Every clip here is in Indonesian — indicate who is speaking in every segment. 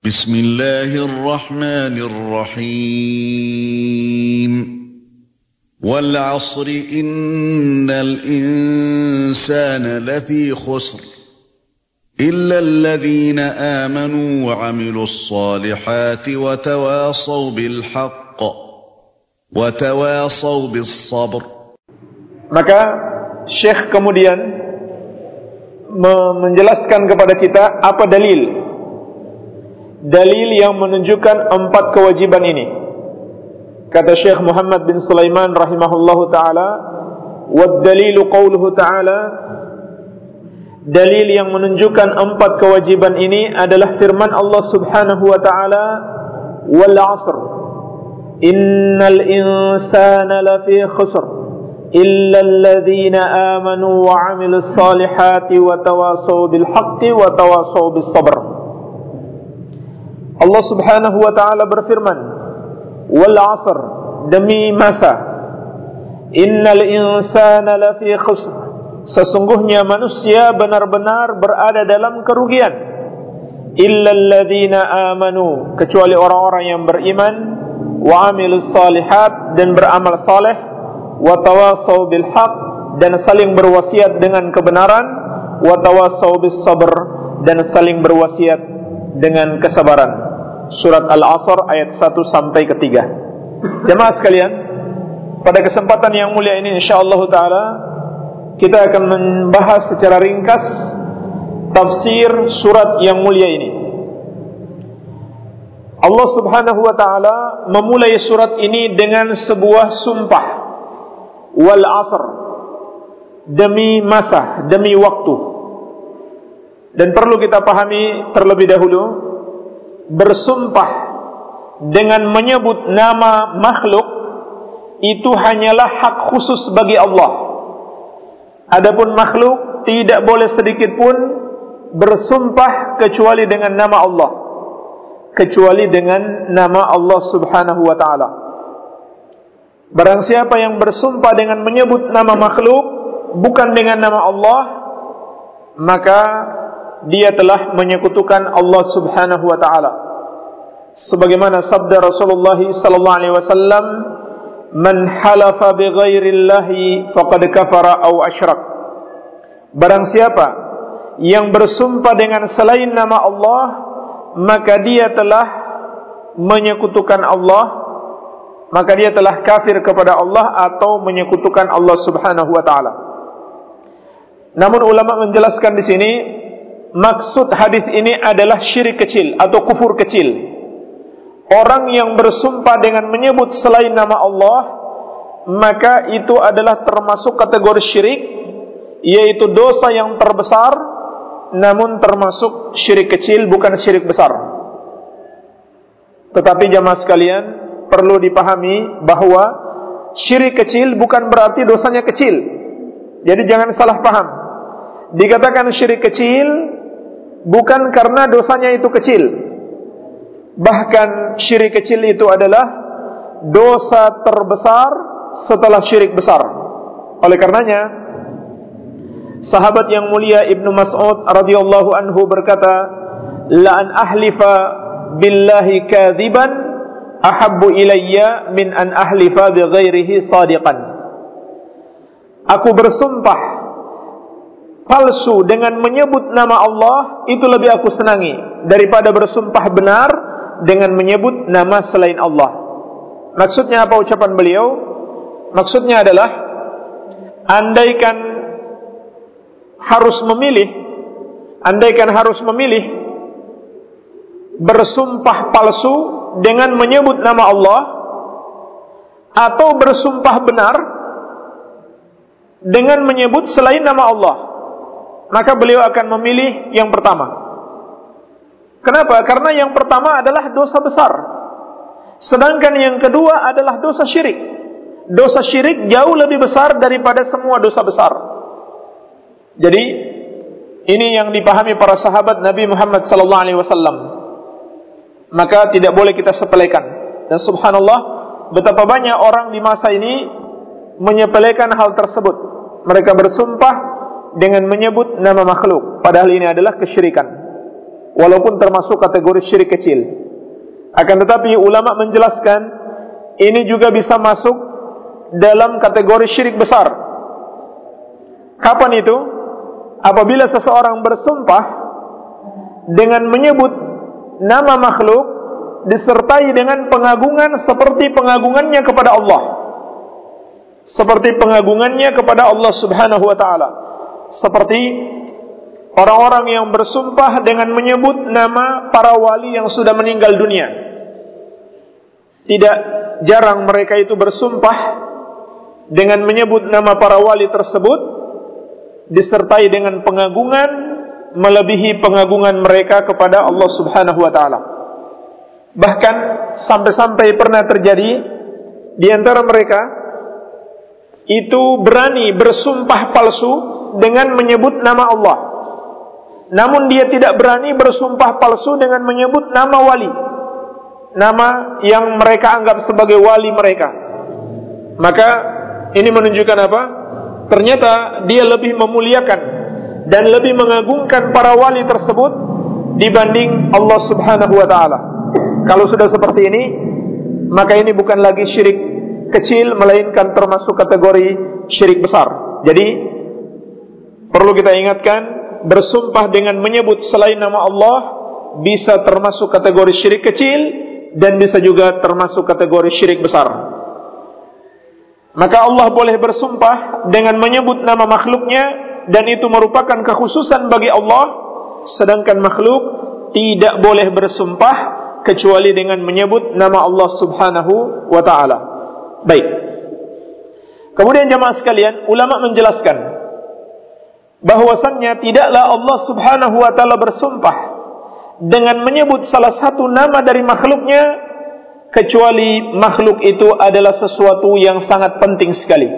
Speaker 1: بسم الله الرحمن الرحيم. والعصر إن الإنسان لفي خسر إلا الذين آمنوا وعملوا الصالحات وتواصوا بالحق وتواصوا بالصبر.
Speaker 2: Maka Syekh kemudian menjelaskan kepada kita apa dalil dalil yang menunjukkan empat kewajiban ini. Kata Syekh Muhammad bin Sulaiman rahimahullahu taala, "Wad dalilu qauluhu ta'ala" Dalil yang menunjukkan empat kewajiban ini adalah firman Allah Subhanahu wa taala, "Wal 'asr innal insana lafi khusr" إلا الذين آمنوا وعملوا الصالحات وتواصوا بالحق وتواصوا بالصبر Allah subhanahu wa ta'ala berfirman Wal asr Demi masa Innal insana lafi khusr. Sesungguhnya manusia benar-benar berada dalam kerugian. Illa alladhina amanu Kecuali orang-orang yang beriman Wa amilus salihat Dan beramal saleh wa tawasaw bil dan saling berwasiat dengan kebenaran wa tawasaw bis sabr dan saling berwasiat dengan kesabaran surat al-asr ayat 1 sampai ke 3 jemaah sekalian pada kesempatan yang mulia ini insyaallah taala kita akan membahas secara ringkas tafsir surat yang mulia ini. Allah Subhanahu wa taala memulai surat ini dengan sebuah sumpah. Wal asr. Demi masa demi waktu. Dan perlu kita pahami terlebih dahulu bersumpah dengan menyebut nama makhluk itu hanyalah hak khusus bagi Allah adapun makhluk tidak boleh sedikit pun bersumpah kecuali dengan nama Allah kecuali dengan nama Allah Subhanahu wa taala Barang siapa yang bersumpah dengan menyebut nama makhluk bukan dengan nama Allah, maka dia telah menyekutukan Allah Subhanahu wa taala. Sebagaimana sabda Rasulullah sallallahu alaihi wasallam, "Man halafa bighairi Allahi faqad kafara aw asyrak." Barang siapa yang bersumpah dengan selain nama Allah, maka dia telah menyekutukan Allah maka dia telah kafir kepada Allah atau menyekutukan Allah Subhanahu wa taala. Namun ulama menjelaskan di sini maksud hadis ini adalah syirik kecil atau kufur kecil. Orang yang bersumpah dengan menyebut selain nama Allah maka itu adalah termasuk kategori syirik yaitu dosa yang terbesar namun termasuk syirik kecil bukan syirik besar. Tetapi jamaah sekalian, perlu dipahami bahwa syirik kecil bukan berarti dosanya kecil. Jadi jangan salah paham. Dikatakan syirik kecil bukan karena dosanya itu kecil. Bahkan syirik kecil itu adalah dosa terbesar setelah syirik besar. Oleh karenanya sahabat yang mulia Ibnu Mas'ud radhiyallahu anhu berkata, "La an ahlifa billahi kadziban ahabbu ilayya min an ahlifa bi ghairihi sadiqan. Aku bersumpah palsu dengan menyebut nama Allah itu lebih aku senangi daripada bersumpah benar dengan menyebut nama selain Allah. Maksudnya apa ucapan beliau? Maksudnya adalah andaikan harus memilih andaikan harus memilih bersumpah palsu dengan menyebut nama Allah atau bersumpah benar dengan menyebut selain nama Allah maka beliau akan memilih yang pertama kenapa? karena yang pertama adalah dosa besar sedangkan yang kedua adalah dosa syirik dosa syirik jauh lebih besar daripada semua dosa besar jadi ini yang dipahami para sahabat Nabi Muhammad wasallam maka tidak boleh kita sepelekan. Dan subhanallah, betapa banyak orang di masa ini menyepelekan hal tersebut. Mereka bersumpah dengan menyebut nama makhluk, padahal ini adalah kesyirikan. Walaupun termasuk kategori syirik kecil. Akan tetapi ulama menjelaskan ini juga bisa masuk dalam kategori syirik besar. Kapan itu? Apabila seseorang bersumpah dengan menyebut nama makhluk disertai dengan pengagungan seperti pengagungannya kepada Allah. Seperti pengagungannya kepada Allah Subhanahu wa taala. Seperti orang-orang yang bersumpah dengan menyebut nama para wali yang sudah meninggal dunia. Tidak jarang mereka itu bersumpah dengan menyebut nama para wali tersebut disertai dengan pengagungan melebihi pengagungan mereka kepada Allah Subhanahu wa taala. Bahkan sampai-sampai pernah terjadi di antara mereka itu berani bersumpah palsu dengan menyebut nama Allah. Namun dia tidak berani bersumpah palsu dengan menyebut nama wali. Nama yang mereka anggap sebagai wali mereka. Maka ini menunjukkan apa? Ternyata dia lebih memuliakan dan lebih mengagungkan para wali tersebut dibanding Allah Subhanahu wa taala. Kalau sudah seperti ini, maka ini bukan lagi syirik kecil melainkan termasuk kategori syirik besar. Jadi perlu kita ingatkan bersumpah dengan menyebut selain nama Allah bisa termasuk kategori syirik kecil dan bisa juga termasuk kategori syirik besar. Maka Allah boleh bersumpah dengan menyebut nama makhluknya dan itu merupakan kekhususan bagi Allah sedangkan makhluk tidak boleh bersumpah kecuali dengan menyebut nama Allah Subhanahu wa taala. Baik. Kemudian jemaah sekalian, ulama menjelaskan bahwasannya tidaklah Allah Subhanahu wa taala bersumpah dengan menyebut salah satu nama dari makhluknya kecuali makhluk itu adalah sesuatu yang sangat penting sekali.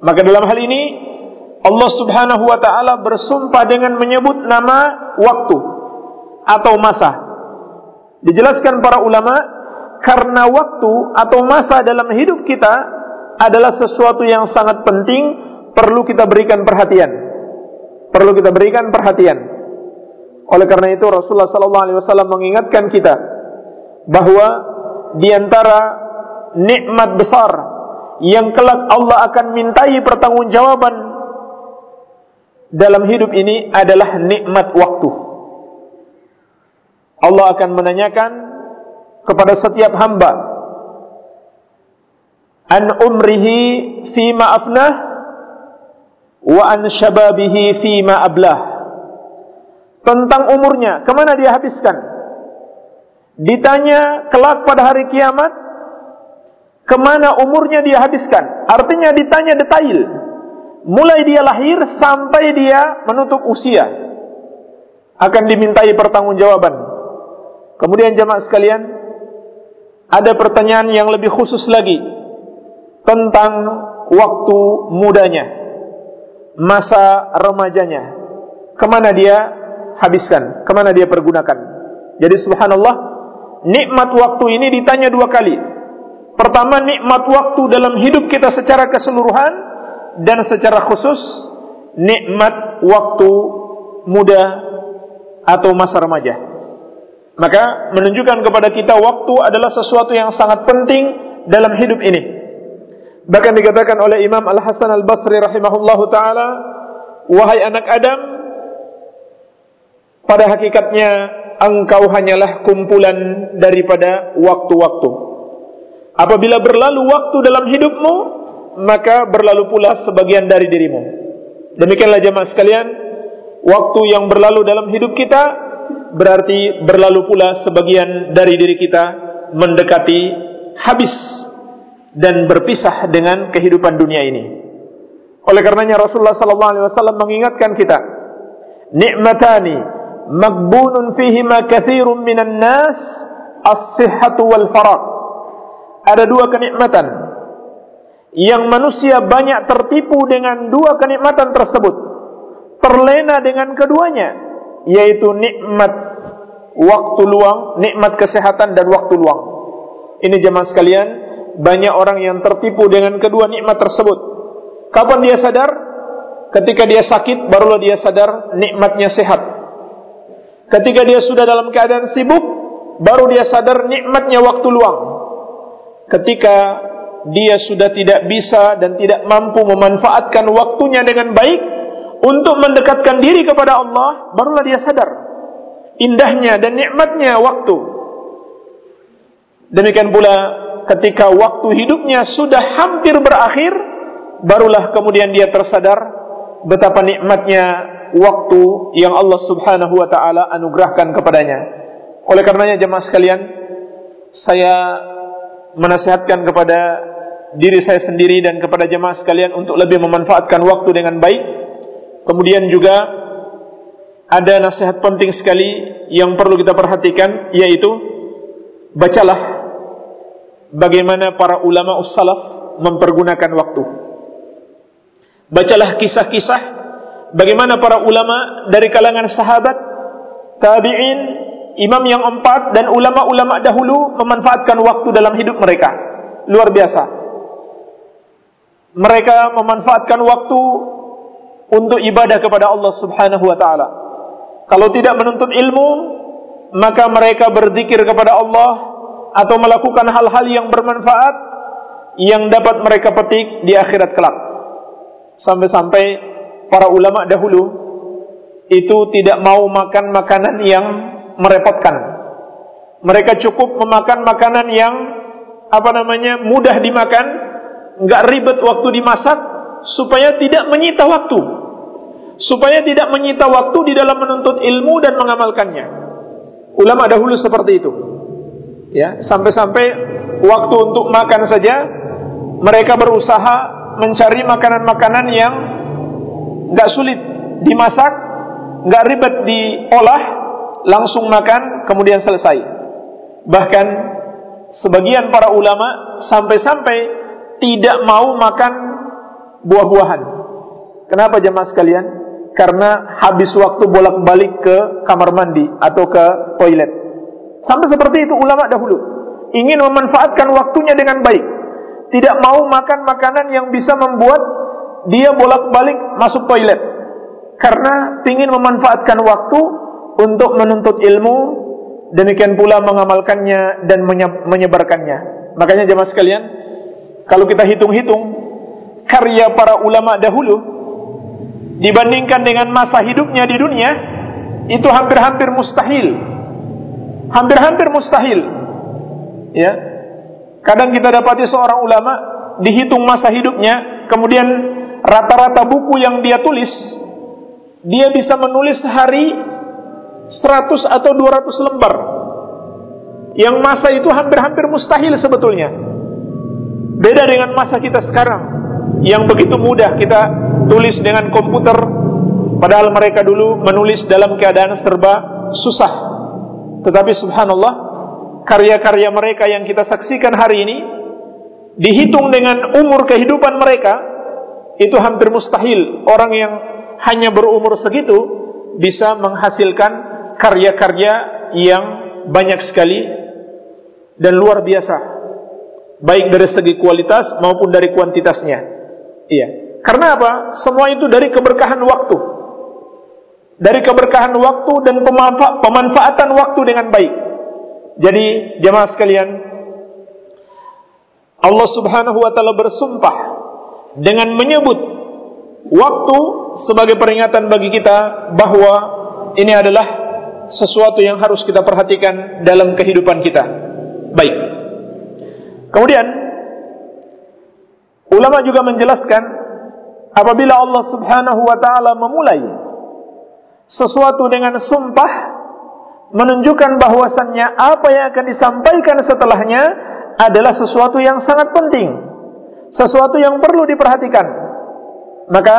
Speaker 2: Maka dalam hal ini Allah Subhanahu wa taala bersumpah dengan menyebut nama waktu atau masa Dijelaskan para ulama karena waktu atau masa dalam hidup kita adalah sesuatu yang sangat penting perlu kita berikan perhatian. Perlu kita berikan perhatian. Oleh karena itu Rasulullah sallallahu alaihi wasallam mengingatkan kita bahwa di antara nikmat besar yang kelak Allah akan mintai pertanggungjawaban dalam hidup ini adalah nikmat waktu. Allah akan menanyakan kepada setiap hamba an umrihi fima afnah wa an shababihi fima ablah. Tentang umurnya ke mana dia habiskan? Ditanya kelak pada hari kiamat ke mana umurnya dia habiskan? Artinya ditanya detail. Mulai dia lahir sampai dia menutup usia. Akan dimintai pertanggungjawaban. Kemudian jemaah sekalian, ada pertanyaan yang lebih khusus lagi tentang waktu mudanya, masa remajanya. Ke mana dia habiskan, ke mana dia pergunakan. Jadi subhanallah, nikmat waktu ini ditanya dua kali. Pertama, nikmat waktu dalam hidup kita secara keseluruhan dan secara khusus nikmat waktu muda atau masa remaja. Maka menunjukkan kepada kita waktu adalah sesuatu yang sangat penting dalam hidup ini. Bahkan dikatakan oleh Imam Al Hasan Al Basri rahimahullahu taala, wahai anak Adam, pada hakikatnya engkau hanyalah kumpulan daripada waktu-waktu. Apabila berlalu waktu dalam hidupmu, maka berlalu pula sebagian dari dirimu. Demikianlah jemaah sekalian, waktu yang berlalu dalam hidup kita berarti berlalu pula sebagian dari diri kita mendekati habis dan berpisah dengan kehidupan dunia ini. Oleh karenanya Rasulullah sallallahu alaihi wasallam mengingatkan kita, nikmatani magbunun fihima katsirun minan nas as-sihhatu wal farag. Ada dua kenikmatan yang manusia banyak tertipu dengan dua kenikmatan tersebut. Terlena dengan keduanya, yaitu nikmat waktu luang, nikmat kesehatan dan waktu luang. Ini jemaah sekalian, banyak orang yang tertipu dengan kedua nikmat tersebut. Kapan dia sadar? Ketika dia sakit barulah dia sadar nikmatnya sehat. Ketika dia sudah dalam keadaan sibuk, baru dia sadar nikmatnya waktu luang. Ketika dia sudah tidak bisa dan tidak mampu memanfaatkan waktunya dengan baik untuk mendekatkan diri kepada Allah, barulah dia sadar indahnya dan nikmatnya waktu. Demikian pula ketika waktu hidupnya sudah hampir berakhir, barulah kemudian dia tersadar betapa nikmatnya waktu yang Allah Subhanahu wa taala anugerahkan kepadanya. Oleh karenanya jemaah sekalian, saya menasihatkan kepada diri saya sendiri dan kepada jemaah sekalian untuk lebih memanfaatkan waktu dengan baik. Kemudian juga ada nasihat penting sekali yang perlu kita perhatikan yaitu bacalah bagaimana para ulama ussalaf mempergunakan waktu. Bacalah kisah-kisah bagaimana para ulama dari kalangan sahabat, tabi'in, imam yang empat dan ulama-ulama dahulu memanfaatkan waktu dalam hidup mereka. Luar biasa. Mereka memanfaatkan waktu untuk ibadah kepada Allah Subhanahu wa taala. Kalau tidak menuntut ilmu, maka mereka berzikir kepada Allah atau melakukan hal-hal yang bermanfaat yang dapat mereka petik di akhirat kelak. Sampai-sampai para ulama dahulu itu tidak mau makan makanan yang merepotkan. Mereka cukup memakan makanan yang apa namanya mudah dimakan, nggak ribet waktu dimasak, supaya tidak menyita waktu, supaya tidak menyita waktu di dalam menuntut ilmu dan mengamalkannya. Ulama dahulu seperti itu ya sampai-sampai waktu untuk makan saja mereka berusaha mencari makanan-makanan yang nggak sulit dimasak, nggak ribet diolah, langsung makan kemudian selesai. Bahkan sebagian para ulama sampai-sampai tidak mau makan buah-buahan. Kenapa jemaah sekalian? Karena habis waktu bolak-balik ke kamar mandi atau ke toilet. Sampai seperti itu ulama dahulu. Ingin memanfaatkan waktunya dengan baik. Tidak mau makan makanan yang bisa membuat dia bolak-balik masuk toilet. Karena ingin memanfaatkan waktu untuk menuntut ilmu, demikian pula mengamalkannya dan menyebarkannya. Makanya jemaah sekalian, kalau kita hitung-hitung karya para ulama dahulu dibandingkan dengan masa hidupnya di dunia, itu hampir-hampir mustahil hampir-hampir mustahil. Ya. Kadang kita dapati seorang ulama dihitung masa hidupnya, kemudian rata-rata buku yang dia tulis, dia bisa menulis sehari 100 atau 200 lembar. Yang masa itu hampir-hampir mustahil sebetulnya. Beda dengan masa kita sekarang yang begitu mudah kita tulis dengan komputer padahal mereka dulu menulis dalam keadaan serba susah tetapi subhanallah, karya-karya mereka yang kita saksikan hari ini dihitung dengan umur kehidupan mereka itu hampir mustahil. Orang yang hanya berumur segitu bisa menghasilkan karya-karya yang banyak sekali dan luar biasa. Baik dari segi kualitas maupun dari kuantitasnya. Iya. Karena apa? Semua itu dari keberkahan waktu dari keberkahan waktu dan pemanfaatan waktu dengan baik. Jadi jemaah sekalian, Allah Subhanahu wa taala bersumpah dengan menyebut waktu sebagai peringatan bagi kita bahwa ini adalah sesuatu yang harus kita perhatikan dalam kehidupan kita. Baik. Kemudian ulama juga menjelaskan apabila Allah Subhanahu wa taala memulai sesuatu dengan sumpah menunjukkan bahwasannya apa yang akan disampaikan setelahnya adalah sesuatu yang sangat penting, sesuatu yang perlu diperhatikan. Maka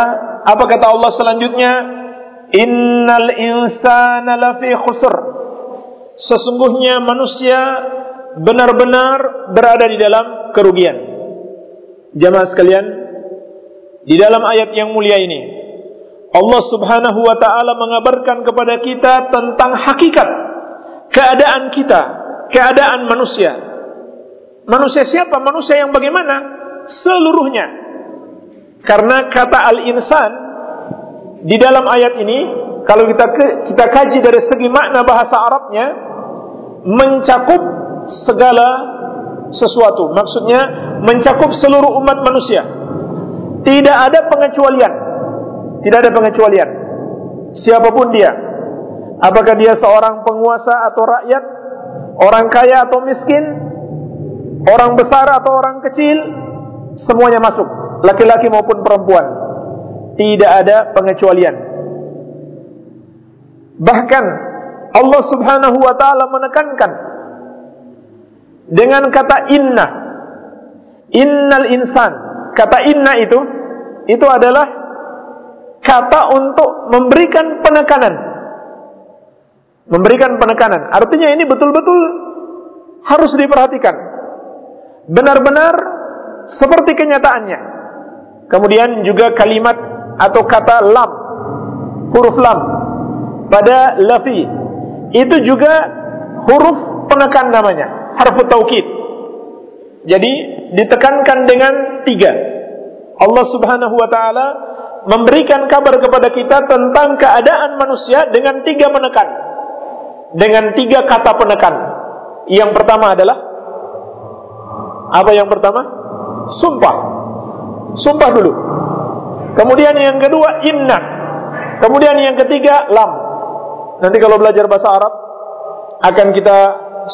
Speaker 2: apa kata Allah selanjutnya? Innal insana lafi khusr. Sesungguhnya manusia benar-benar berada di dalam kerugian. Jamaah sekalian, di dalam ayat yang mulia ini Allah Subhanahu wa taala mengabarkan kepada kita tentang hakikat keadaan kita, keadaan manusia. Manusia siapa? Manusia yang bagaimana? Seluruhnya. Karena kata al-insan di dalam ayat ini kalau kita kita kaji dari segi makna bahasa Arabnya mencakup segala sesuatu. Maksudnya mencakup seluruh umat manusia. Tidak ada pengecualian. Tidak ada pengecualian. Siapa pun dia. Apakah dia seorang penguasa atau rakyat, orang kaya atau miskin, orang besar atau orang kecil, semuanya masuk, laki-laki maupun perempuan. Tidak ada pengecualian. Bahkan Allah Subhanahu wa taala menekankan dengan kata inna. Innal insan. Kata inna itu itu adalah kata untuk memberikan penekanan. Memberikan penekanan. Artinya ini betul-betul harus diperhatikan. Benar-benar seperti kenyataannya. Kemudian juga kalimat atau kata lam, huruf lam pada lafi itu juga huruf penekan namanya, harfu taukid. Jadi ditekankan dengan tiga. Allah Subhanahu wa taala memberikan kabar kepada kita tentang keadaan manusia dengan tiga penekan. Dengan tiga kata penekan. Yang pertama adalah apa yang pertama? Sumpah. Sumpah dulu. Kemudian yang kedua inna. Kemudian yang ketiga lam. Nanti kalau belajar bahasa Arab akan kita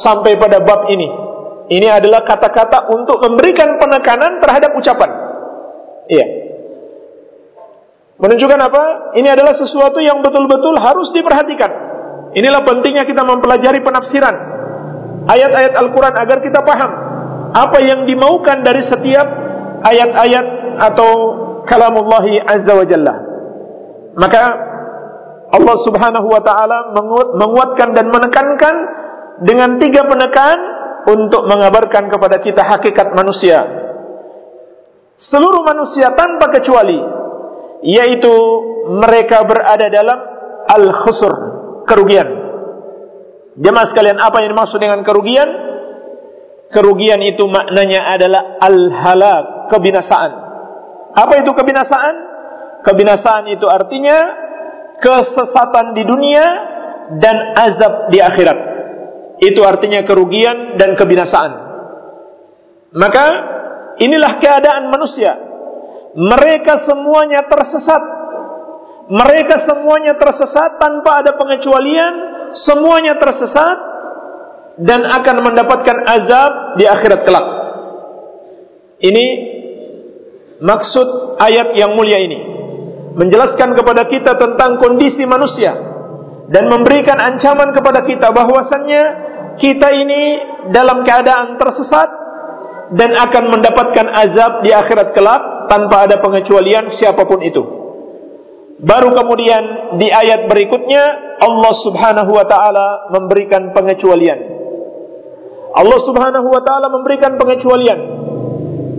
Speaker 2: sampai pada bab ini. Ini adalah kata-kata untuk memberikan penekanan terhadap ucapan. Iya. Menunjukkan apa? Ini adalah sesuatu yang betul-betul harus diperhatikan. Inilah pentingnya kita mempelajari penafsiran ayat-ayat Al-Quran agar kita paham apa yang dimaukan dari setiap ayat-ayat atau kalamullahi azza wa jalla. Maka Allah Subhanahu wa taala menguatkan dan menekankan dengan tiga penekan untuk mengabarkan kepada kita hakikat manusia. Seluruh manusia tanpa kecuali yaitu mereka berada dalam al-khusr, kerugian. Jemaah sekalian, apa yang dimaksud dengan kerugian? Kerugian itu maknanya adalah al-halak, kebinasaan. Apa itu kebinasaan? Kebinasaan itu artinya kesesatan di dunia dan azab di akhirat. Itu artinya kerugian dan kebinasaan. Maka inilah keadaan manusia. Mereka semuanya tersesat. Mereka semuanya tersesat tanpa ada pengecualian. Semuanya tersesat dan akan mendapatkan azab di akhirat kelak. Ini maksud ayat yang mulia ini. Menjelaskan kepada kita tentang kondisi manusia dan memberikan ancaman kepada kita bahwasannya kita ini dalam keadaan tersesat dan akan mendapatkan azab di akhirat kelak tanpa ada pengecualian siapapun itu. Baru kemudian di ayat berikutnya Allah Subhanahu wa taala memberikan pengecualian. Allah Subhanahu wa taala memberikan pengecualian.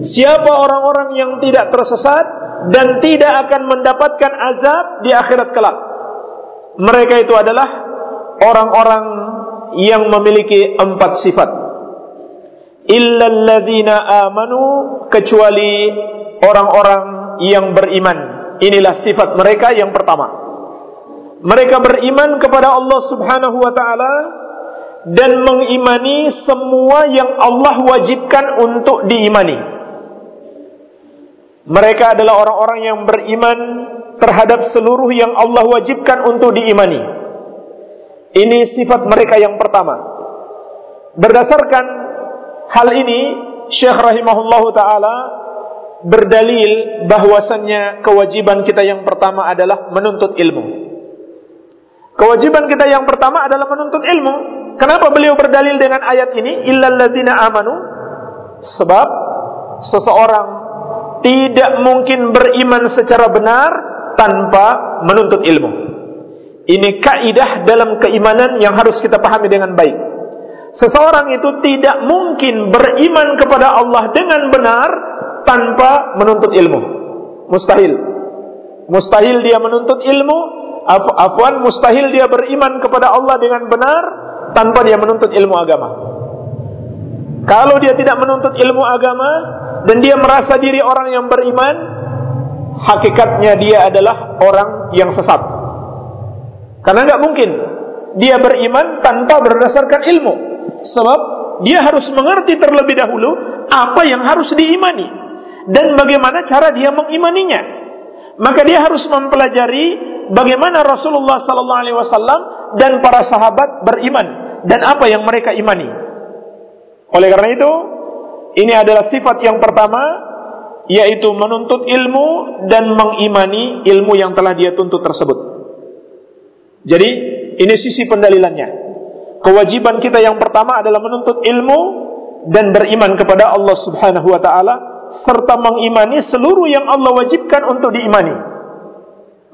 Speaker 2: Siapa orang-orang yang tidak tersesat dan tidak akan mendapatkan azab di akhirat kelak? Mereka itu adalah orang-orang yang memiliki empat sifat. Illalladzina amanu kecuali orang-orang yang beriman. Inilah sifat mereka yang pertama. Mereka beriman kepada Allah Subhanahu wa taala dan mengimani semua yang Allah wajibkan untuk diimani. Mereka adalah orang-orang yang beriman terhadap seluruh yang Allah wajibkan untuk diimani. Ini sifat mereka yang pertama. Berdasarkan hal ini, Syekh rahimahullahu taala berdalil bahwasannya kewajiban kita yang pertama adalah menuntut ilmu. Kewajiban kita yang pertama adalah menuntut ilmu. Kenapa beliau berdalil dengan ayat ini? Illalladzina amanu. Sebab seseorang tidak mungkin beriman secara benar tanpa menuntut ilmu. Ini kaidah dalam keimanan yang harus kita pahami dengan baik. Seseorang itu tidak mungkin beriman kepada Allah dengan benar tanpa menuntut ilmu. Mustahil. Mustahil dia menuntut ilmu, afwan mustahil dia beriman kepada Allah dengan benar tanpa dia menuntut ilmu agama. Kalau dia tidak menuntut ilmu agama dan dia merasa diri orang yang beriman, hakikatnya dia adalah orang yang sesat. Karena nggak mungkin dia beriman tanpa berdasarkan ilmu. Sebab dia harus mengerti terlebih dahulu apa yang harus diimani dan bagaimana cara dia mengimaninya. Maka dia harus mempelajari bagaimana Rasulullah wasallam dan para sahabat beriman dan apa yang mereka imani. Oleh karena itu, ini adalah sifat yang pertama yaitu menuntut ilmu dan mengimani ilmu yang telah dia tuntut tersebut. Jadi, ini sisi pendalilannya. Kewajiban kita yang pertama adalah menuntut ilmu dan beriman kepada Allah Subhanahu wa taala serta mengimani seluruh yang Allah wajibkan untuk diimani.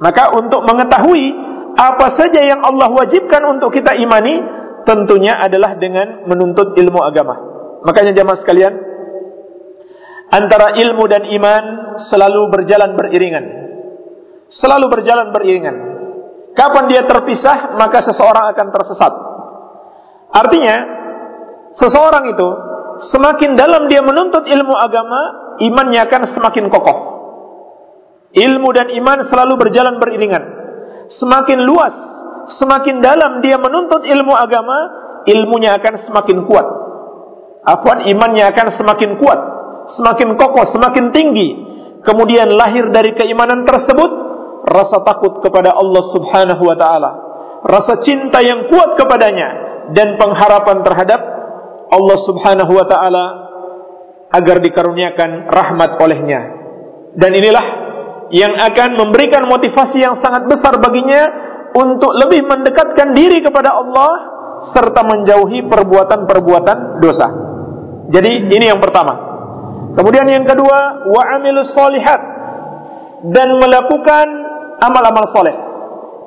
Speaker 2: Maka untuk mengetahui apa saja yang Allah wajibkan untuk kita imani tentunya adalah dengan menuntut ilmu agama. Makanya jamaah sekalian, antara ilmu dan iman selalu berjalan beriringan. Selalu berjalan beriringan. Kapan dia terpisah, maka seseorang akan tersesat. Artinya, seseorang itu semakin dalam dia menuntut ilmu agama, imannya akan semakin kokoh. Ilmu dan iman selalu berjalan beriringan. Semakin luas, semakin dalam dia menuntut ilmu agama, ilmunya akan semakin kuat. Afwan imannya akan semakin kuat, semakin kokoh, semakin tinggi. Kemudian lahir dari keimanan tersebut rasa takut kepada Allah Subhanahu wa taala, rasa cinta yang kuat kepadanya dan pengharapan terhadap Allah Subhanahu wa taala agar dikaruniakan rahmat olehnya. Dan inilah yang akan memberikan motivasi yang sangat besar baginya untuk lebih mendekatkan diri kepada Allah serta menjauhi perbuatan-perbuatan dosa. Jadi ini yang pertama. Kemudian yang kedua, wa amilus solihat dan melakukan amal-amal soleh.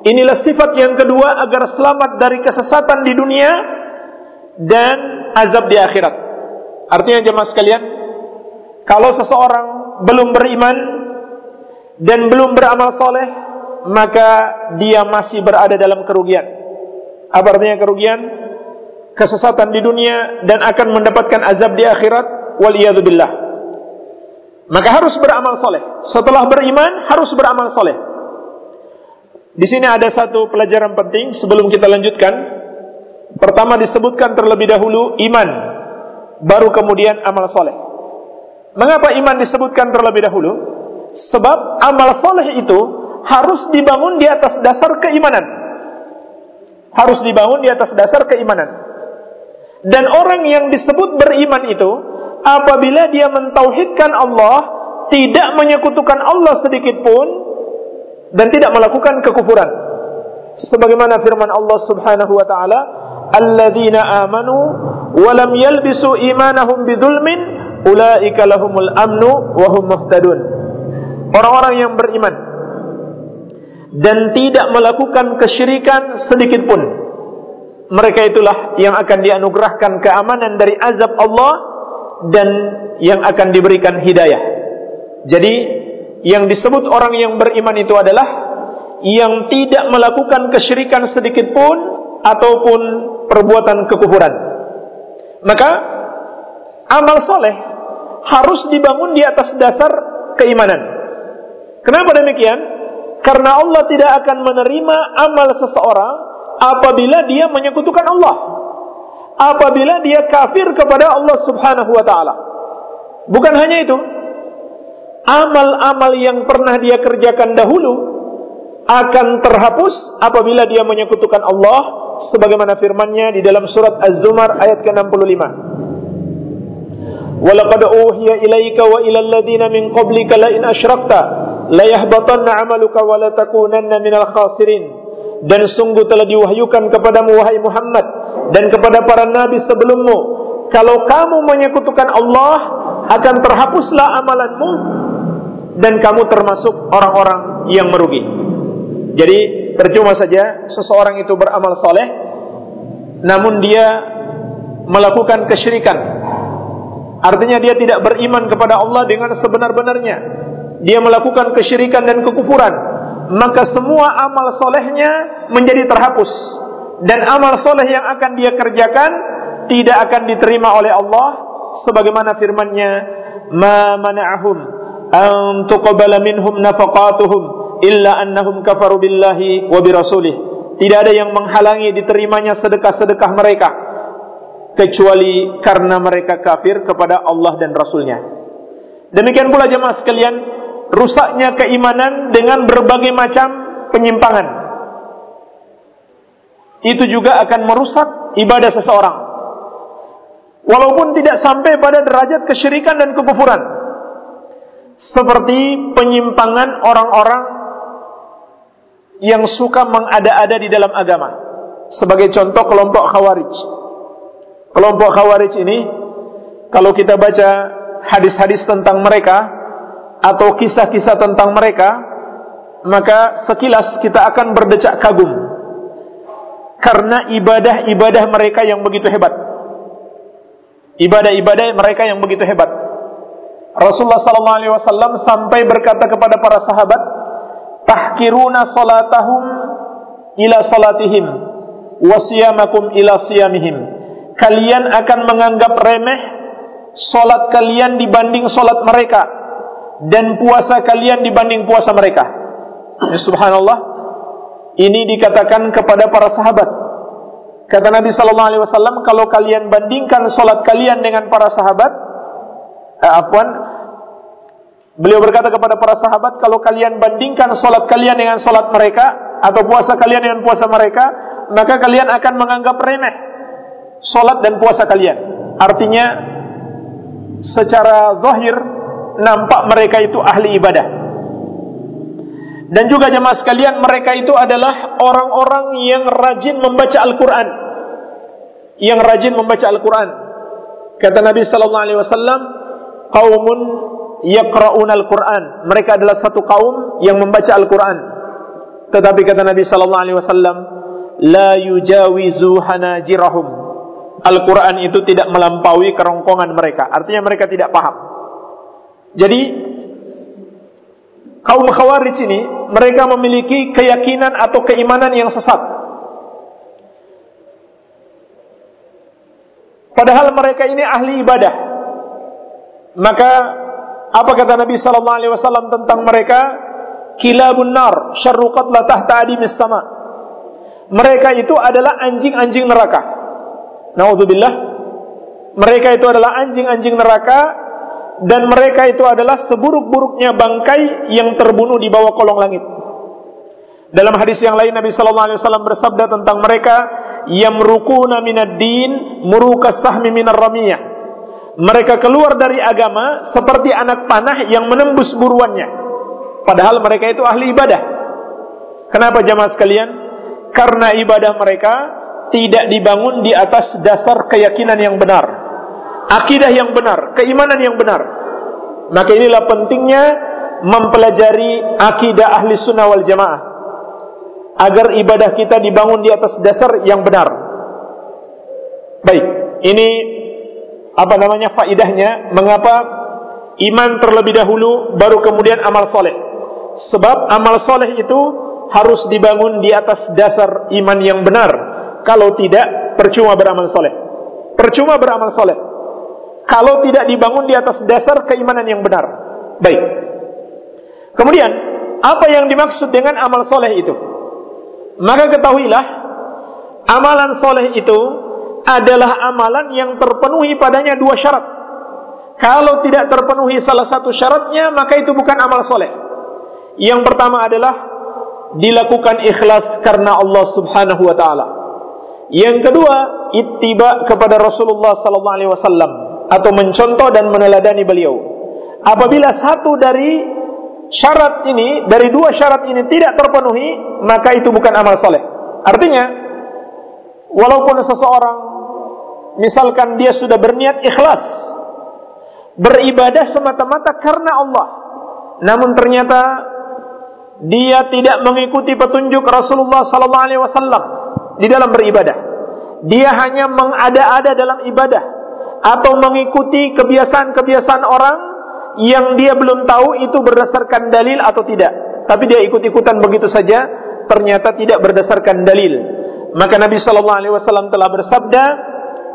Speaker 2: Inilah sifat yang kedua agar selamat dari kesesatan di dunia dan azab di akhirat. Artinya jemaah sekalian, kalau seseorang belum beriman dan belum beramal soleh, maka dia masih berada dalam kerugian. Apa artinya kerugian? Kesesatan di dunia dan akan mendapatkan azab di akhirat. Waliyadzubillah. Maka harus beramal soleh. Setelah beriman, harus beramal soleh. Di sini ada satu pelajaran penting sebelum kita lanjutkan. Pertama disebutkan terlebih dahulu iman, baru kemudian amal soleh. Mengapa iman disebutkan terlebih dahulu? Sebab amal soleh itu harus dibangun di atas dasar keimanan. Harus dibangun di atas dasar keimanan. Dan orang yang disebut beriman itu, apabila dia mentauhidkan Allah, tidak menyekutukan Allah sedikit pun, dan tidak melakukan kekufuran. Sebagaimana firman Allah Subhanahu wa taala, alladzina amanu wa lam yalbisu imanahum bidzulmin ulaika lahumul amnu wa hum muhtadun orang-orang yang beriman dan tidak melakukan kesyirikan sedikit pun mereka itulah yang akan dianugerahkan keamanan dari azab Allah dan yang akan diberikan hidayah jadi yang disebut orang yang beriman itu adalah yang tidak melakukan kesyirikan sedikit pun ataupun perbuatan kekufuran. Maka amal soleh harus dibangun di atas dasar keimanan. Kenapa demikian? Karena Allah tidak akan menerima amal seseorang apabila dia menyekutukan Allah. Apabila dia kafir kepada Allah Subhanahu wa taala. Bukan hanya itu. Amal-amal yang pernah dia kerjakan dahulu akan terhapus apabila dia menyekutukan Allah sebagaimana firman-Nya di dalam surat Az-Zumar ayat ke-65. Walaqad uhiya ilaika wa ilal ladzina min qablika la in asyrakta la yahbatanna 'amaluka wa la takunanna minal khasirin. Dan sungguh telah diwahyukan kepadamu wahai Muhammad dan kepada para nabi sebelummu kalau kamu menyekutukan Allah akan terhapuslah amalanmu dan kamu termasuk orang-orang yang merugi. Jadi percuma saja seseorang itu beramal soleh, namun dia melakukan kesyirikan. Artinya dia tidak beriman kepada Allah dengan sebenar-benarnya. Dia melakukan kesyirikan dan kekufuran. Maka semua amal solehnya menjadi terhapus. Dan amal soleh yang akan dia kerjakan tidak akan diterima oleh Allah. Sebagaimana firmannya, Ma mana'ahum an tuqbala minhum nafaqatuhum illa annahum kafaru billahi wa Tidak ada yang menghalangi diterimanya sedekah-sedekah mereka kecuali karena mereka kafir kepada Allah dan Rasulnya. Demikian pula jemaah sekalian, rusaknya keimanan dengan berbagai macam penyimpangan. Itu juga akan merusak ibadah seseorang. Walaupun tidak sampai pada derajat kesyirikan dan kekufuran. Seperti penyimpangan orang-orang yang suka mengada-ada di dalam agama. Sebagai contoh kelompok Khawarij. Kelompok Khawarij ini kalau kita baca hadis-hadis tentang mereka atau kisah-kisah tentang mereka, maka sekilas kita akan berdecak kagum karena ibadah-ibadah mereka yang begitu hebat. Ibadah-ibadah mereka yang begitu hebat. Rasulullah sallallahu alaihi wasallam sampai berkata kepada para sahabat, "Tahkiruna salatahum ila salatihim wa siyamakum ila siyamihim." kalian akan menganggap remeh solat kalian dibanding solat mereka dan puasa kalian dibanding puasa mereka. Ya, subhanallah. Ini dikatakan kepada para sahabat. Kata Nabi sallallahu alaihi wasallam, kalau kalian bandingkan solat kalian dengan para sahabat, eh, beliau berkata kepada para sahabat, kalau kalian bandingkan solat kalian dengan solat mereka atau puasa kalian dengan puasa mereka, maka kalian akan menganggap remeh solat dan puasa kalian. Artinya secara zahir nampak mereka itu ahli ibadah. Dan juga jemaah sekalian mereka itu adalah orang-orang yang rajin membaca Al-Qur'an. Yang rajin membaca Al-Qur'an. Kata Nabi sallallahu alaihi wasallam, "Qaumun yaqra'un Al-Qur'an." Mereka adalah satu kaum yang membaca Al-Qur'an. Tetapi kata Nabi sallallahu alaihi wasallam, "La yujawizu hanajirahum." Al-Quran itu tidak melampaui kerongkongan mereka. Artinya mereka tidak paham. Jadi, kaum khawarij ini, mereka memiliki keyakinan atau keimanan yang sesat. Padahal mereka ini ahli ibadah. Maka, apa kata Nabi Sallallahu Alaihi Wasallam tentang mereka? Kilabun nar, syarruqat la tahta adimis. Mereka itu adalah anjing-anjing neraka. Naudzubillah. Mereka itu adalah anjing-anjing neraka dan mereka itu adalah seburuk-buruknya bangkai yang terbunuh di bawah kolong langit. Dalam hadis yang lain Nabi sallallahu alaihi wasallam bersabda tentang mereka yamruquna minad din muruka sahmi minar ramiyah. Mereka keluar dari agama seperti anak panah yang menembus buruannya. Padahal mereka itu ahli ibadah. Kenapa jamaah sekalian? Karena ibadah mereka tidak dibangun di atas dasar keyakinan yang benar, akidah yang benar, keimanan yang benar. Maka inilah pentingnya mempelajari akidah ahli sunnah wal jamaah agar ibadah kita dibangun di atas dasar yang benar. Baik, ini apa namanya faidahnya? Mengapa iman terlebih dahulu, baru kemudian amal soleh? Sebab amal soleh itu harus dibangun di atas dasar iman yang benar kalau tidak, percuma beramal soleh. Percuma beramal soleh. Kalau tidak dibangun di atas dasar keimanan yang benar. Baik. Kemudian, apa yang dimaksud dengan amal soleh itu? Maka ketahuilah, amalan soleh itu adalah amalan yang terpenuhi padanya dua syarat. Kalau tidak terpenuhi salah satu syaratnya, maka itu bukan amal soleh. Yang pertama adalah dilakukan ikhlas karena Allah Subhanahu wa taala. Yang kedua, ittiba kepada Rasulullah sallallahu alaihi wasallam atau mencontoh dan meneladani beliau. Apabila satu dari syarat ini, dari dua syarat ini tidak terpenuhi, maka itu bukan amal soleh. Artinya, walaupun seseorang misalkan dia sudah berniat ikhlas beribadah semata-mata karena Allah, namun ternyata dia tidak mengikuti petunjuk Rasulullah wasallam di dalam beribadah. Dia hanya mengada-ada dalam ibadah atau mengikuti kebiasaan-kebiasaan orang yang dia belum tahu itu berdasarkan dalil atau tidak. Tapi dia ikut-ikutan begitu saja, ternyata tidak berdasarkan dalil. Maka Nabi sallallahu alaihi wasallam telah bersabda,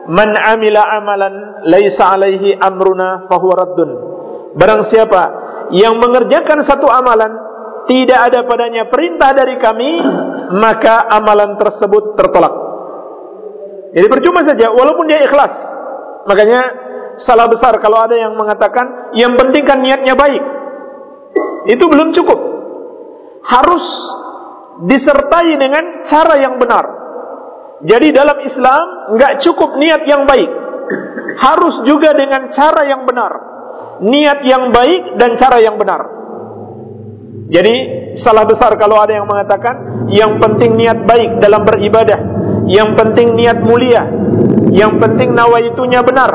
Speaker 2: "Man amila amalan laisa alaihi amruna fahuwa raddun." Barang siapa yang mengerjakan satu amalan tidak ada padanya perintah dari kami, maka amalan tersebut tertolak. Jadi percuma saja walaupun dia ikhlas. Makanya salah besar kalau ada yang mengatakan yang penting kan niatnya baik. Itu belum cukup. Harus disertai dengan cara yang benar. Jadi dalam Islam nggak cukup niat yang baik. Harus juga dengan cara yang benar. Niat yang baik dan cara yang benar. Jadi salah besar kalau ada yang mengatakan yang penting niat baik dalam beribadah, yang penting niat mulia, yang penting nawaitunya benar.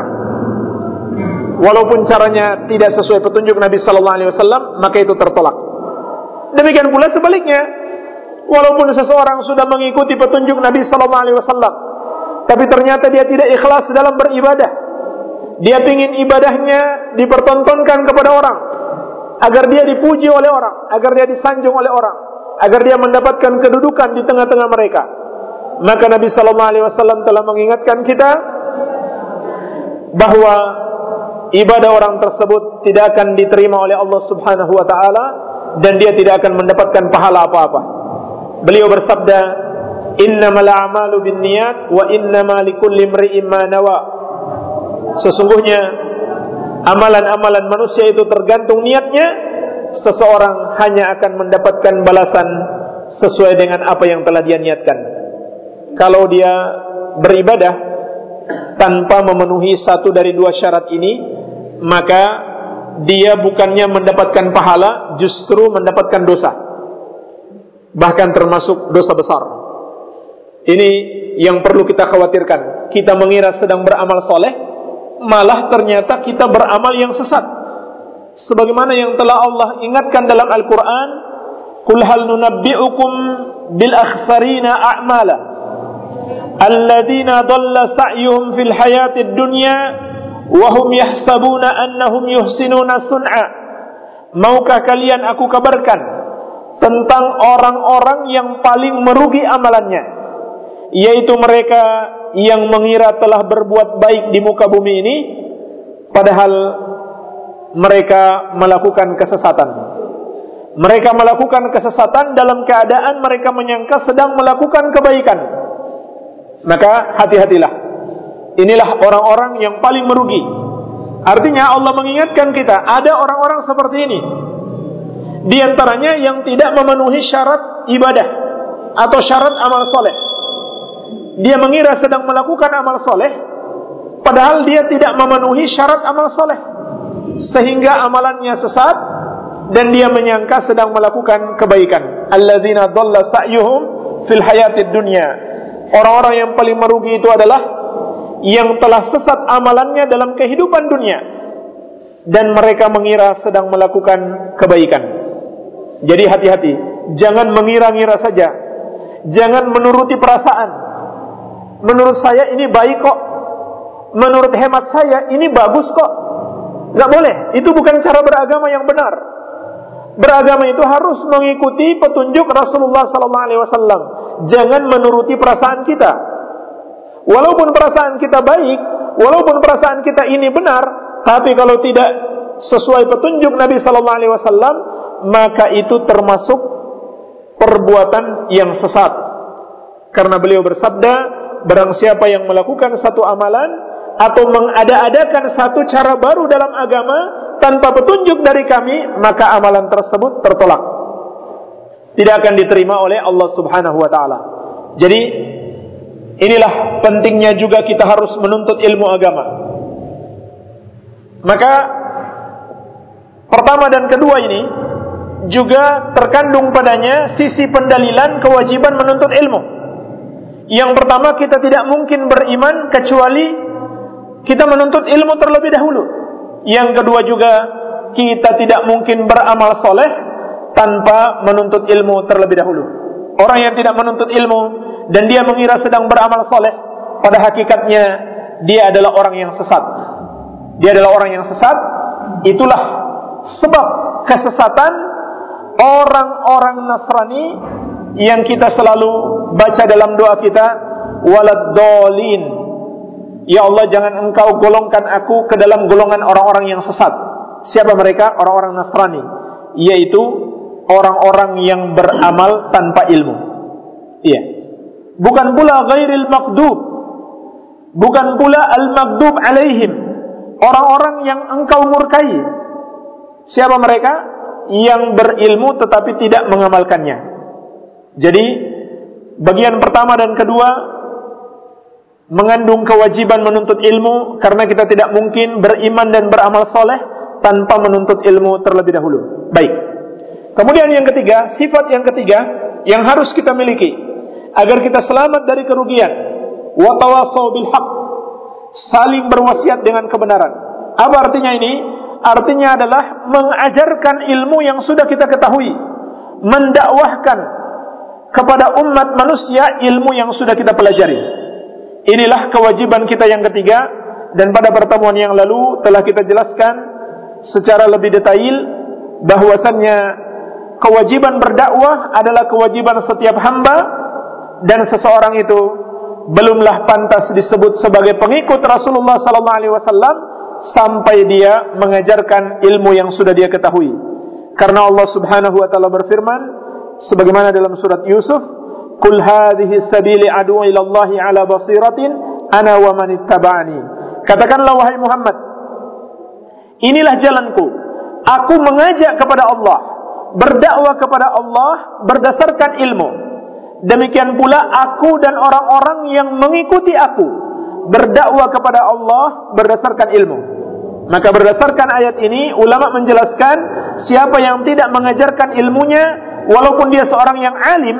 Speaker 2: Walaupun caranya tidak sesuai petunjuk Nabi sallallahu alaihi wasallam, maka itu tertolak. Demikian pula sebaliknya, walaupun seseorang sudah mengikuti petunjuk Nabi sallallahu alaihi wasallam, tapi ternyata dia tidak ikhlas dalam beribadah. Dia ingin ibadahnya dipertontonkan kepada orang, agar dia dipuji oleh orang, agar dia disanjung oleh orang, agar dia mendapatkan kedudukan di tengah-tengah mereka. Maka Nabi sallallahu alaihi wasallam telah mengingatkan kita bahwa ibadah orang tersebut tidak akan diterima oleh Allah Subhanahu wa taala dan dia tidak akan mendapatkan pahala apa-apa. Beliau bersabda, "Innamal a'malu binniyat wa innamal likulli imri'in ma nawa." Sesungguhnya amalan-amalan manusia itu tergantung niatnya, seseorang hanya akan mendapatkan balasan sesuai dengan apa yang telah dia niatkan. Kalau dia beribadah tanpa memenuhi satu dari dua syarat ini, maka dia bukannya mendapatkan pahala, justru mendapatkan dosa. Bahkan termasuk dosa besar. Ini yang perlu kita khawatirkan. Kita mengira sedang beramal soleh, malah ternyata kita beramal yang sesat. Sebagaimana yang telah Allah ingatkan dalam Al-Quran, Kul hal nunabbi'ukum bil akhsarina a'mala Alladina dalla sa'yuhum fil hayatid dunya Wahum yahsabuna annahum yuhsinuna sun'a Maukah kalian aku kabarkan Tentang orang-orang yang paling merugi amalannya Yaitu mereka yang mengira telah berbuat baik di muka bumi ini padahal mereka melakukan kesesatan. Mereka melakukan kesesatan dalam keadaan mereka menyangka sedang melakukan kebaikan. Maka hati-hatilah. Inilah orang-orang yang paling merugi. Artinya Allah mengingatkan kita, ada orang-orang seperti ini. Di antaranya yang tidak memenuhi syarat ibadah atau syarat amal soleh dia mengira sedang melakukan amal soleh, padahal dia tidak memenuhi syarat amal soleh, sehingga amalannya sesat dan dia menyangka sedang melakukan kebaikan. Alladzina dhalla sa'yuhum fil hayatid dunya. Orang-orang yang paling merugi itu adalah yang telah sesat amalannya dalam kehidupan dunia dan mereka mengira sedang melakukan kebaikan. Jadi hati-hati, jangan mengira-ngira saja. Jangan menuruti perasaan menurut saya ini baik kok. Menurut hemat saya ini bagus kok. Gak boleh. Itu bukan cara beragama yang benar. Beragama itu harus mengikuti petunjuk Rasulullah sallallahu alaihi wasallam. Jangan menuruti perasaan kita. Walaupun perasaan kita baik, walaupun perasaan kita ini benar, tapi kalau tidak sesuai petunjuk Nabi sallallahu alaihi wasallam, maka itu termasuk perbuatan yang sesat. Karena beliau bersabda, Barang siapa yang melakukan satu amalan atau mengada-adakan satu cara baru dalam agama tanpa petunjuk dari kami, maka amalan tersebut tertolak. Tidak akan diterima oleh Allah Subhanahu wa taala. Jadi inilah pentingnya juga kita harus menuntut ilmu agama. Maka pertama dan kedua ini juga terkandung padanya sisi pendalilan kewajiban menuntut ilmu. Yang pertama kita tidak mungkin beriman kecuali kita menuntut ilmu terlebih dahulu. Yang kedua juga kita tidak mungkin beramal soleh tanpa menuntut ilmu terlebih dahulu. Orang yang tidak menuntut ilmu dan dia mengira sedang beramal soleh, pada hakikatnya dia adalah orang yang sesat. Dia adalah orang yang sesat. Itulah sebab kesesatan orang-orang Nasrani yang kita selalu baca dalam doa kita walad dolin ya Allah jangan engkau golongkan aku ke dalam golongan orang-orang yang sesat siapa mereka orang-orang Nasrani yaitu orang-orang yang beramal tanpa ilmu. Iya. Bukan pula ghairil maghdub. Bukan pula al-maghdub alaihim. Orang-orang yang engkau murkai. Siapa mereka? Yang berilmu tetapi tidak mengamalkannya. Jadi bagian pertama dan kedua mengandung kewajiban menuntut ilmu karena kita tidak mungkin beriman dan beramal soleh tanpa menuntut ilmu terlebih dahulu. Baik. Kemudian yang ketiga, sifat yang ketiga yang harus kita miliki agar kita selamat dari kerugian. Wa tawassaw bil haq. Saling berwasiat dengan kebenaran. Apa artinya ini? Artinya adalah mengajarkan ilmu yang sudah kita ketahui, mendakwahkan kepada umat manusia ilmu yang sudah kita pelajari. Inilah kewajiban kita yang ketiga dan pada pertemuan yang lalu telah kita jelaskan secara lebih detail bahwasannya kewajiban berdakwah adalah kewajiban setiap hamba dan seseorang itu belumlah pantas disebut sebagai pengikut Rasulullah sallallahu alaihi wasallam sampai dia mengajarkan ilmu yang sudah dia ketahui. Karena Allah Subhanahu wa taala berfirman sebagaimana dalam surat Yusuf, "Qul hadhihi sabili ad'u ila 'ala basiratin ana wa man ittaba'ani." Katakanlah wahai Muhammad, inilah jalanku. Aku mengajak kepada Allah berdakwah kepada Allah berdasarkan ilmu. Demikian pula aku dan orang-orang yang mengikuti aku berdakwah kepada Allah berdasarkan ilmu. Maka berdasarkan ayat ini ulama menjelaskan siapa yang tidak mengajarkan ilmunya walaupun dia seorang yang alim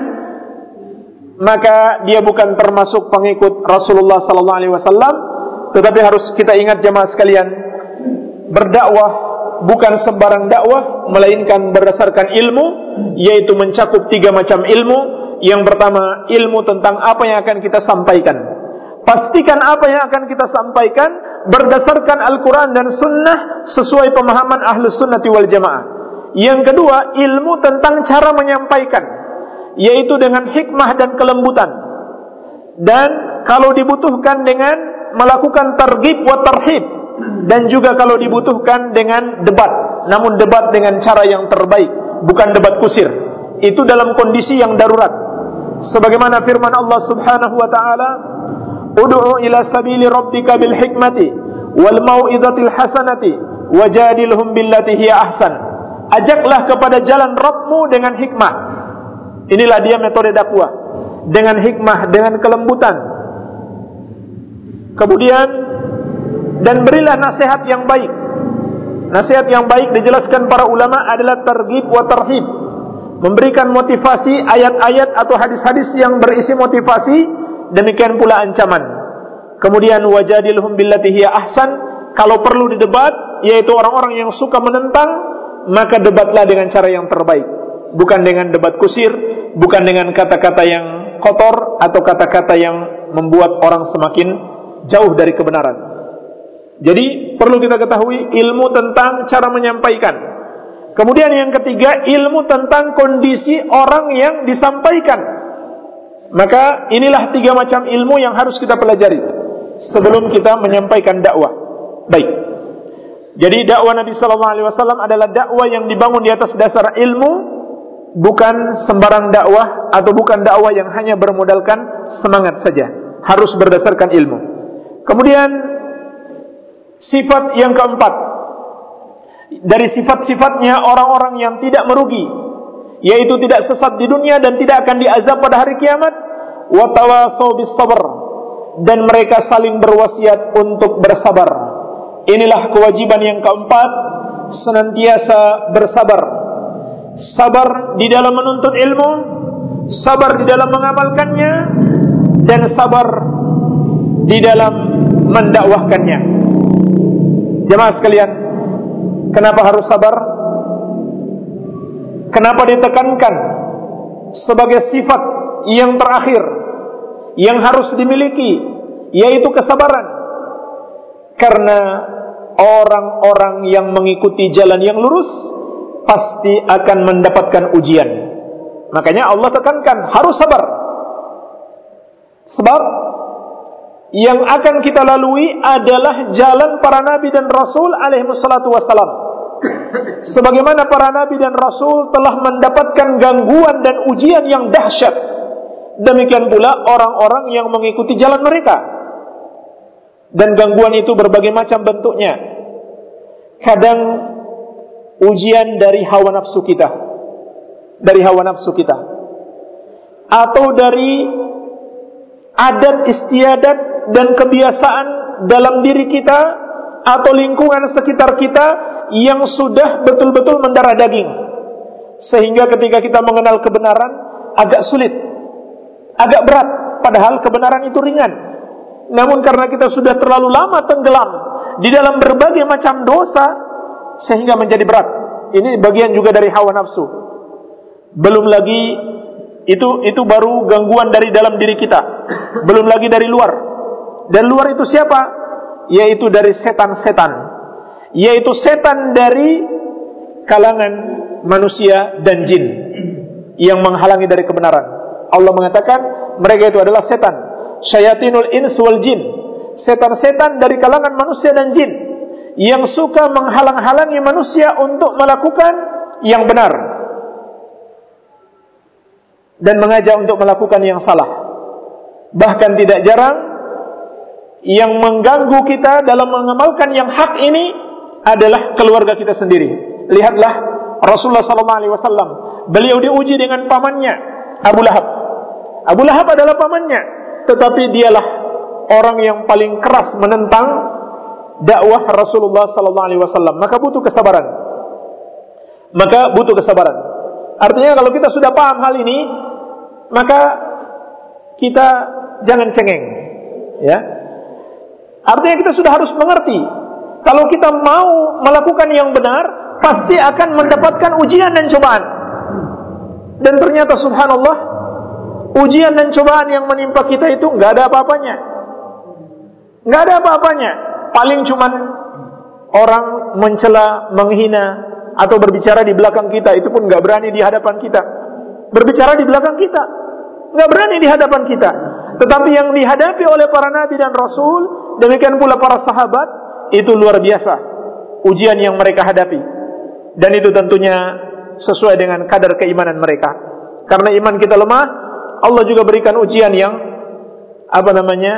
Speaker 2: maka dia bukan termasuk pengikut Rasulullah sallallahu alaihi wasallam tetapi harus kita ingat jemaah sekalian berdakwah bukan sembarang dakwah melainkan berdasarkan ilmu yaitu mencakup tiga macam ilmu. Yang pertama ilmu tentang apa yang akan kita sampaikan. Pastikan apa yang akan kita sampaikan berdasarkan Al-Quran dan Sunnah sesuai pemahaman Ahlus Sunnati wal Jamaah. Yang kedua ilmu tentang cara menyampaikan yaitu dengan hikmah dan kelembutan. Dan kalau dibutuhkan dengan melakukan targib wa tarhib dan juga kalau dibutuhkan dengan debat namun debat dengan cara yang terbaik bukan debat kusir. Itu dalam kondisi yang darurat. Sebagaimana firman Allah Subhanahu wa taala ud'u ila sabili rabbika bil hikmati wal mau'izatil hasanati wajadilhum billati hiya ahsan ajaklah kepada jalan Rabbmu dengan hikmah inilah dia metode dakwah dengan hikmah dengan kelembutan kemudian dan berilah nasihat yang baik. Nasihat yang baik dijelaskan para ulama adalah targhib wa tarhib. Memberikan motivasi ayat-ayat atau hadis-hadis yang berisi motivasi, demikian pula ancaman. Kemudian wajadilhum billati hiya ahsan, kalau perlu didebat yaitu orang-orang yang suka menentang, maka debatlah dengan cara yang terbaik. Bukan dengan debat kusir, bukan dengan kata-kata yang kotor atau kata-kata yang membuat orang semakin jauh dari kebenaran. Jadi perlu kita ketahui ilmu tentang cara menyampaikan. Kemudian yang ketiga ilmu tentang kondisi orang yang disampaikan. Maka inilah tiga macam ilmu yang harus kita pelajari sebelum kita menyampaikan dakwah. Baik. Jadi dakwah Nabi Sallallahu Alaihi Wasallam adalah dakwah yang dibangun di atas dasar ilmu, bukan sembarang dakwah atau bukan dakwah yang hanya bermodalkan semangat saja. Harus berdasarkan ilmu. Kemudian Sifat yang keempat dari sifat-sifatnya orang-orang yang tidak merugi, yaitu tidak sesat di dunia dan tidak akan diazab pada hari kiamat. Wa bis sabr dan mereka saling berwasiat untuk bersabar. Inilah kewajiban yang keempat, senantiasa bersabar. Sabar di dalam menuntut ilmu, sabar di dalam mengamalkannya, dan sabar di dalam mendakwahkannya. Jemaah sekalian, kenapa harus sabar? Kenapa ditekankan sebagai sifat yang terakhir yang harus dimiliki yaitu kesabaran? Karena orang-orang yang mengikuti jalan yang lurus pasti akan mendapatkan ujian. Makanya Allah tekankan harus sabar. Sebab yang akan kita lalui adalah jalan para nabi dan rasul alaihi wassalam. sebagaimana para nabi dan rasul telah mendapatkan gangguan dan ujian yang dahsyat. Demikian pula orang-orang yang mengikuti jalan mereka. Dan gangguan itu berbagai macam bentuknya. Kadang ujian dari hawa nafsu kita. Dari hawa nafsu kita. Atau dari adat istiadat dan kebiasaan dalam diri kita atau lingkungan sekitar kita yang sudah betul-betul mendarah daging. Sehingga ketika kita mengenal kebenaran agak sulit. Agak berat. Padahal kebenaran itu ringan. Namun karena kita sudah terlalu lama tenggelam di dalam berbagai macam dosa sehingga menjadi berat. Ini bagian juga dari hawa nafsu. Belum lagi itu itu baru gangguan dari dalam diri kita. Belum lagi dari luar. Dan luar itu siapa? Yaitu dari setan-setan yaitu setan dari kalangan manusia dan jin yang menghalangi dari kebenaran. Allah mengatakan mereka itu adalah setan, syayatinul ins wal jin. Setan-setan dari kalangan manusia dan jin yang suka menghalang-halangi manusia untuk melakukan yang benar dan mengajak untuk melakukan yang salah. Bahkan tidak jarang yang mengganggu kita dalam mengamalkan yang hak ini adalah keluarga kita sendiri. Lihatlah Rasulullah sallallahu alaihi wasallam, beliau diuji dengan pamannya Abu Lahab. Abu Lahab adalah pamannya, tetapi dialah orang yang paling keras menentang dakwah Rasulullah sallallahu alaihi wasallam. Maka butuh kesabaran. Maka butuh kesabaran. Artinya kalau kita sudah paham hal ini, maka kita jangan cengeng, ya. Artinya kita sudah harus mengerti kalau kita mau melakukan yang benar, pasti akan mendapatkan ujian dan cobaan. Dan ternyata subhanallah, ujian dan cobaan yang menimpa kita itu nggak ada apa-apanya. Nggak ada apa-apanya. Paling cuman orang mencela, menghina, atau berbicara di belakang kita, itu pun nggak berani di hadapan kita. Berbicara di belakang kita, nggak berani di hadapan kita. Tetapi yang dihadapi oleh para nabi dan rasul, demikian pula para sahabat, itu luar biasa ujian yang mereka hadapi. Dan itu tentunya sesuai dengan kadar keimanan mereka. Karena iman kita lemah Allah juga berikan ujian yang apa namanya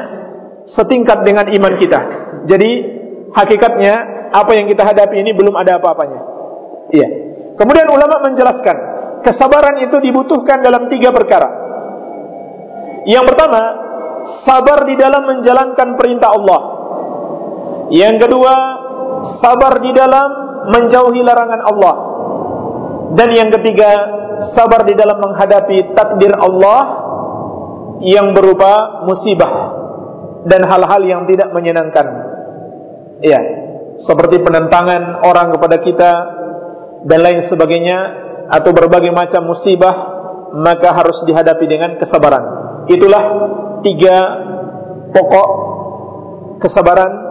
Speaker 2: setingkat dengan iman kita. Jadi hakikatnya apa yang kita hadapi ini belum ada apa-apanya. Iya. Kemudian ulama menjelaskan kesabaran itu dibutuhkan dalam tiga perkara. Yang pertama sabar di dalam menjalankan perintah Allah yang kedua, sabar di dalam menjauhi larangan Allah. Dan yang ketiga, sabar di dalam menghadapi takdir Allah yang berupa musibah dan hal-hal yang tidak menyenangkan. Iya, seperti penentangan orang kepada kita dan lain sebagainya atau berbagai macam musibah maka harus dihadapi dengan kesabaran. Itulah tiga pokok kesabaran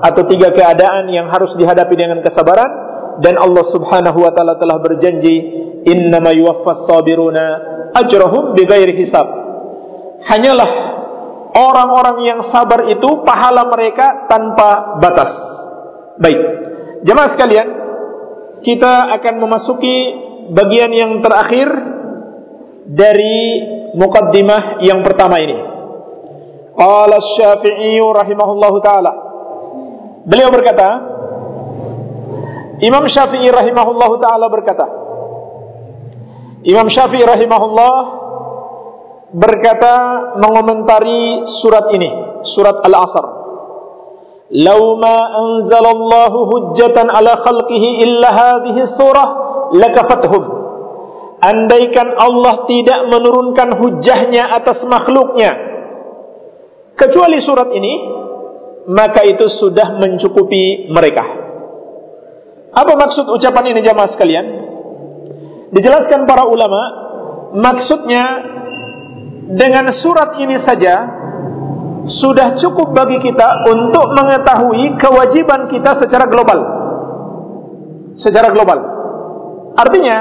Speaker 2: atau tiga keadaan yang harus dihadapi dengan kesabaran. Dan Allah Subhanahu wa taala telah berjanji innama yuwaffas sabiruna ajrahum bighairi hisab. Hanyalah orang-orang yang sabar itu pahala mereka tanpa batas. Baik. Jemaah sekalian kita akan memasuki bagian yang terakhir dari mukaddimah yang pertama ini. Qala asy-syafi'i rahimahullahu taala Beliau berkata, Imam Syafi'i rahimahullah taala berkata, Imam Syafi'i rahimahullah berkata mengomentari surat ini, surat Al-Asr. "Lau ma anzalallahu hujjatan ala khalqihi illa hadhihi surah lakafathum." Andaikan Allah tidak menurunkan hujahnya atas makhluknya kecuali surat ini, maka itu sudah mencukupi mereka. Apa maksud ucapan ini jamaah sekalian? Dijelaskan para ulama, maksudnya dengan surat ini saja sudah cukup bagi kita untuk mengetahui kewajiban kita secara global. Secara global. Artinya,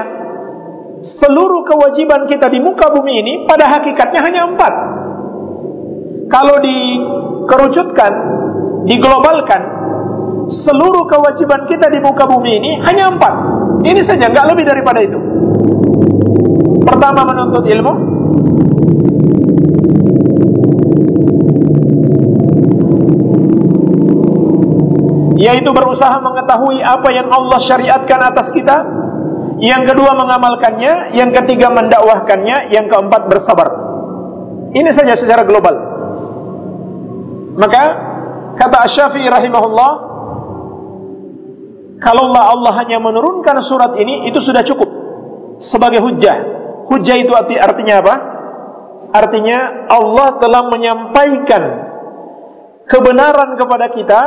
Speaker 2: seluruh kewajiban kita di muka bumi ini pada hakikatnya hanya empat. Kalau dikerucutkan diglobalkan seluruh kewajiban kita di muka bumi ini hanya empat. Ini saja, nggak lebih daripada itu. Pertama menuntut ilmu, yaitu berusaha mengetahui apa yang Allah syariatkan atas kita. Yang kedua mengamalkannya, yang ketiga mendakwahkannya, yang keempat bersabar. Ini saja secara global. Maka kata Asy-Syafi'i rahimahullah, kalau Allah hanya menurunkan surat ini itu sudah cukup sebagai hujah. Hujah itu arti artinya apa? Artinya Allah telah menyampaikan kebenaran kepada kita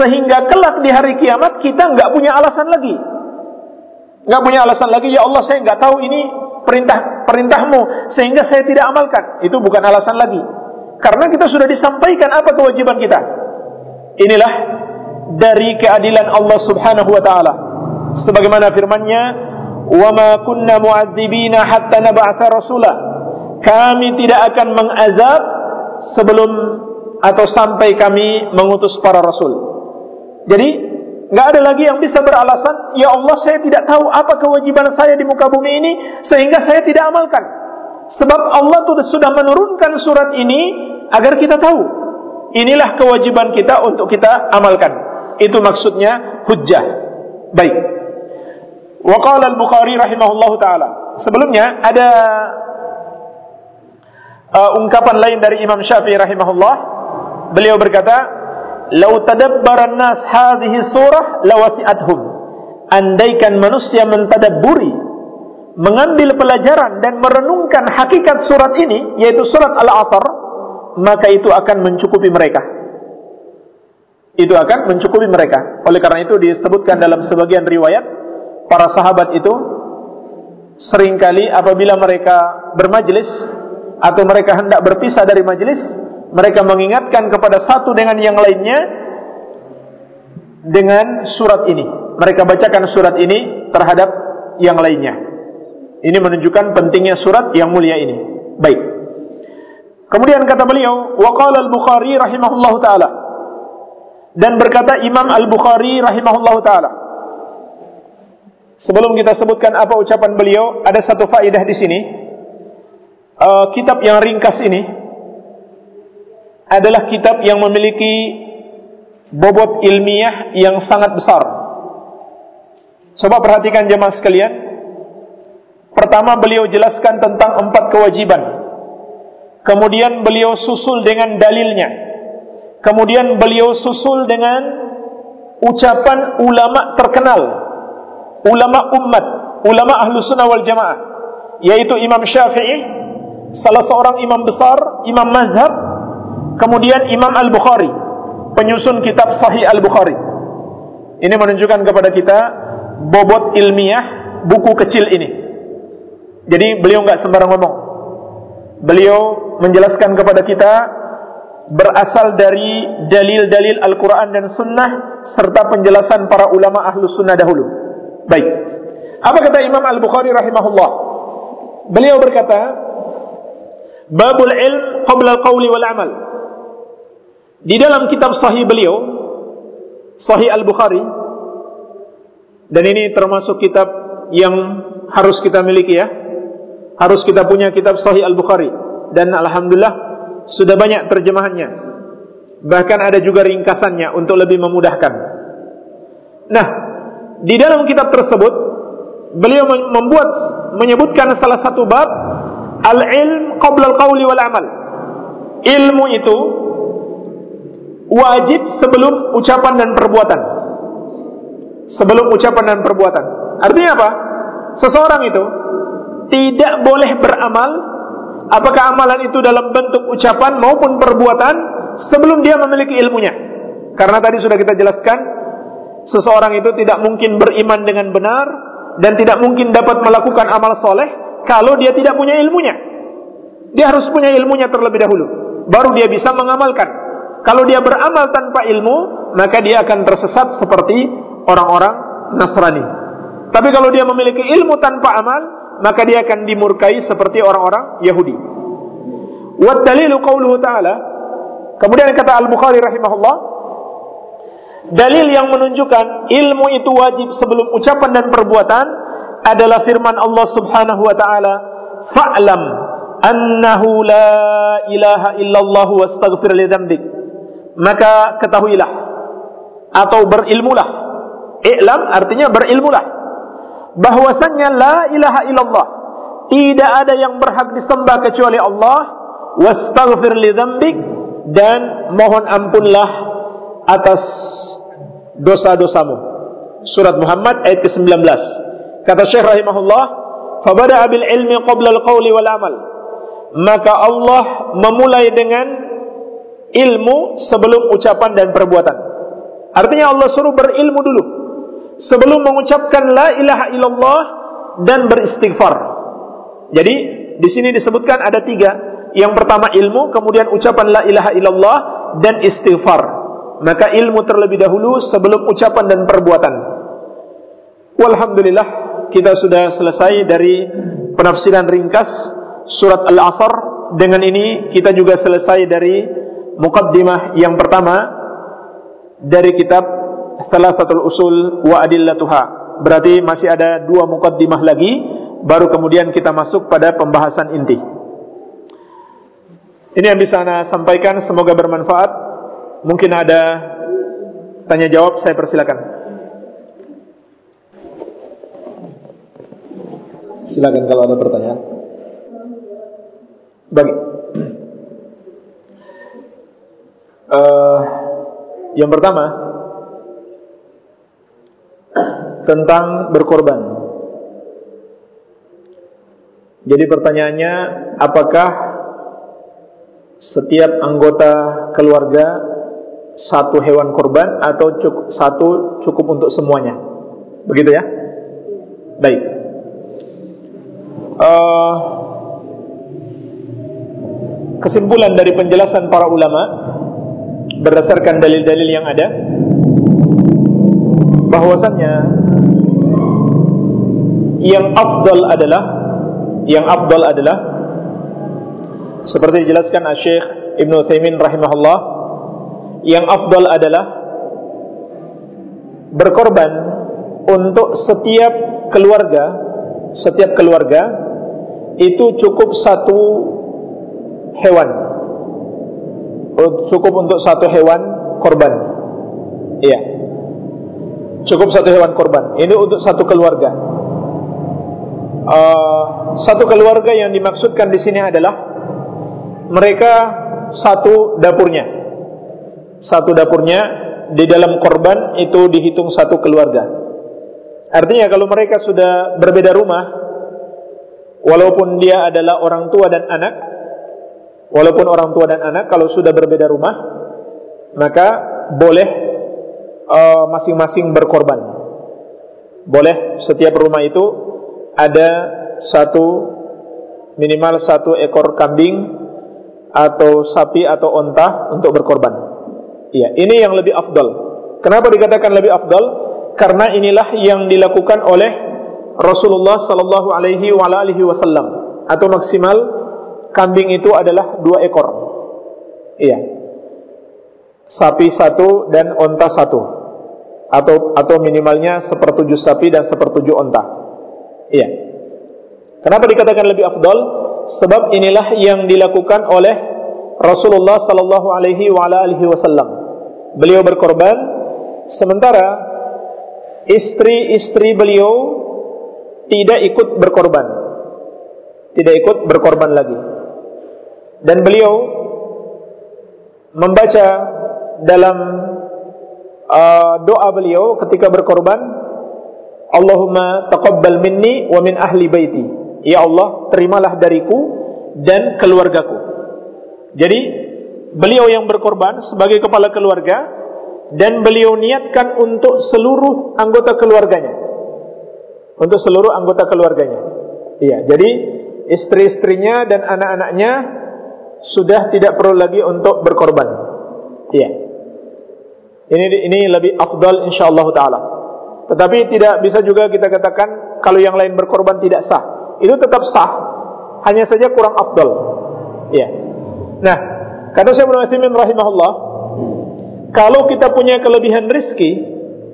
Speaker 2: sehingga kelak di hari kiamat kita nggak punya alasan lagi. Nggak punya alasan lagi, ya Allah saya nggak tahu ini perintah perintahmu sehingga saya tidak amalkan. Itu bukan alasan lagi. Karena kita sudah disampaikan apa kewajiban kita. Inilah dari keadilan Allah Subhanahu wa taala. Sebagaimana firman-Nya, "Wa ma kunna mu'adzibina hatta nab'atha rasula." Kami tidak akan mengazab sebelum atau sampai kami mengutus para rasul. Jadi nggak ada lagi yang bisa beralasan, ya Allah saya tidak tahu apa kewajiban saya di muka bumi ini sehingga saya tidak amalkan. Sebab Allah sudah menurunkan surat ini agar kita tahu. Inilah kewajiban kita untuk kita amalkan. Itu maksudnya hujjah. Baik. Wa qala al-Bukhari rahimahullahu taala. Sebelumnya ada uh, ungkapan lain dari Imam Syafi'i rahimahullah. Beliau berkata, Lau tadabbaran nas hadhihi surah lawasi'athum. Andaikan manusia mentadabburi, mengambil pelajaran dan merenungkan hakikat surat ini, yaitu surat Al-Asr, maka itu akan mencukupi mereka. Itu akan mencukupi mereka. Oleh karena itu disebutkan dalam sebagian riwayat, para sahabat itu sering kali apabila mereka bermajlis atau mereka hendak berpisah dari majlis, mereka mengingatkan kepada satu dengan yang lainnya dengan surat ini. Mereka bacakan surat ini terhadap yang lainnya. Ini menunjukkan pentingnya surat yang mulia ini. Baik. Kemudian kata beliau, waqala al-Bukhari rahimahullahu taala. Dan berkata Imam Al-Bukhari rahimahullahu taala. Sebelum kita sebutkan apa ucapan beliau, ada satu faedah di sini. Uh, kitab yang ringkas ini adalah kitab yang memiliki bobot ilmiah yang sangat besar. Coba perhatikan jemaah sekalian. Pertama beliau jelaskan tentang empat kewajiban. Kemudian beliau susul dengan dalilnya. Kemudian beliau susul dengan ucapan ulama terkenal. Ulama umat, ulama ahlu sunnah wal jamaah. Yaitu Imam Syafi'i, salah seorang imam besar, imam mazhab, Kemudian Imam Al-Bukhari penyusun kitab Sahih Al-Bukhari. Ini menunjukkan kepada kita bobot ilmiah buku kecil ini. Jadi beliau nggak sembarang ngomong. Beliau menjelaskan kepada kita berasal dari dalil-dalil Al-Quran dan Sunnah serta penjelasan para ulama ahlu sunnah dahulu. Baik. Apa kata Imam Al-Bukhari rahimahullah? Beliau berkata, Babul ilm qabla al-qawli wal amal. Di dalam kitab sahih beliau, Sahih Al-Bukhari, dan ini termasuk kitab yang harus kita miliki ya. Harus kita punya kitab Sahih Al-Bukhari dan alhamdulillah sudah banyak terjemahannya. Bahkan ada juga ringkasannya untuk lebih memudahkan. Nah, di dalam kitab tersebut beliau membuat menyebutkan salah satu bab al-ilm qabla al-qawli wal amal. Ilmu itu wajib sebelum ucapan dan perbuatan. Sebelum ucapan dan perbuatan. Artinya apa? Seseorang itu tidak boleh beramal apakah amalan itu dalam bentuk ucapan maupun perbuatan sebelum dia memiliki ilmunya. Karena tadi sudah kita jelaskan seseorang itu tidak mungkin beriman dengan benar dan tidak mungkin dapat melakukan amal soleh kalau dia tidak punya ilmunya. Dia harus punya ilmunya terlebih dahulu, baru dia bisa mengamalkan. Kalau dia beramal tanpa ilmu, maka dia akan tersesat seperti orang-orang Nasrani. Tapi kalau dia memiliki ilmu tanpa amal, maka dia akan dimurkai seperti orang-orang Yahudi. Wa dalilu ta'ala Kemudian kata Al-Bukhari rahimahullah, Dalil yang menunjukkan ilmu itu wajib sebelum ucapan dan perbuatan adalah firman Allah Subhanahu wa taala, "Fa'lam annahu la ilaha illallah wastaghfir li dzambik." Maka ketahuilah atau berilmulah. I'lam artinya berilmulah bahwasannya la ilaha illallah. Tidak ada yang berhak disembah kecuali Allah. Wastaghfir li dzambik dan mohon ampunlah atas dosa-dosamu. Surat Muhammad ayat ke-19. Kata Syekh rahimahullah, "Fabada'a bil ilmi qabla al-qawli wal amal." Maka Allah memulai dengan ilmu sebelum ucapan dan perbuatan. Artinya Allah suruh berilmu dulu sebelum mengucapkan la ilaha illallah dan beristighfar. Jadi di sini disebutkan ada tiga. Yang pertama ilmu, kemudian ucapan la ilaha illallah dan istighfar maka ilmu terlebih dahulu sebelum ucapan dan perbuatan. Walhamdulillah kita sudah selesai dari penafsiran ringkas surat Al-Asr. Dengan ini kita juga selesai dari mukaddimah yang pertama dari kitab Thalathatul Usul wa Adillatuha. Berarti masih ada dua mukaddimah lagi baru kemudian kita masuk pada pembahasan inti. Ini yang bisa saya sampaikan semoga bermanfaat. Mungkin ada tanya jawab, saya persilakan. Silakan kalau ada pertanyaan. Bagi. Uh, yang pertama tentang berkorban. Jadi pertanyaannya, apakah setiap anggota keluarga satu hewan korban atau cukup, satu cukup untuk semuanya. Begitu ya? Baik. Uh, kesimpulan dari penjelasan para ulama berdasarkan dalil-dalil yang ada bahwasannya yang afdal adalah yang afdal adalah seperti dijelaskan Syekh Ibnu Taimin rahimahullah yang afdal adalah berkorban untuk setiap keluarga setiap keluarga itu cukup satu hewan. Cukup untuk satu hewan korban. Iya cukup satu hewan korban. Ini untuk satu keluarga. Uh, satu keluarga yang dimaksudkan di sini adalah mereka satu dapurnya. Satu dapurnya di dalam korban itu dihitung satu keluarga. Artinya kalau mereka sudah berbeda rumah, walaupun dia adalah orang tua dan anak, walaupun orang tua dan anak kalau sudah berbeda rumah, maka boleh uh, masing-masing uh, berkorban. Boleh setiap rumah itu ada satu minimal satu ekor kambing atau sapi atau onta untuk berkorban. Iya, ini yang lebih afdal. Kenapa dikatakan lebih afdal? Karena inilah yang dilakukan oleh Rasulullah sallallahu alaihi wasallam atau maksimal kambing itu adalah dua ekor. Iya. Sapi satu dan onta satu. Atau atau minimalnya sepertujuh sapi dan sepertujuh onta. Iya. Kenapa dikatakan lebih afdal? Sebab inilah yang dilakukan oleh Rasulullah sallallahu alaihi wasallam beliau berkorban sementara istri-istri beliau tidak ikut berkorban tidak ikut berkorban lagi dan beliau membaca dalam uh, doa beliau ketika berkorban Allahumma taqabbal minni wa min ahli baiti ya Allah terimalah dariku dan keluargaku jadi beliau yang berkorban sebagai kepala keluarga dan beliau niatkan untuk seluruh anggota keluarganya. Untuk seluruh anggota keluarganya. Iya, jadi istri-istrinya dan anak-anaknya sudah tidak perlu lagi untuk berkorban. Iya. Ini ini lebih afdal insyaallah taala. Tetapi tidak bisa juga kita katakan kalau yang lain berkorban tidak sah. Itu tetap sah, hanya saja kurang afdal. Iya. Nah, Kata Syekh Ibnu rahimahullah, kalau kita punya kelebihan rizki,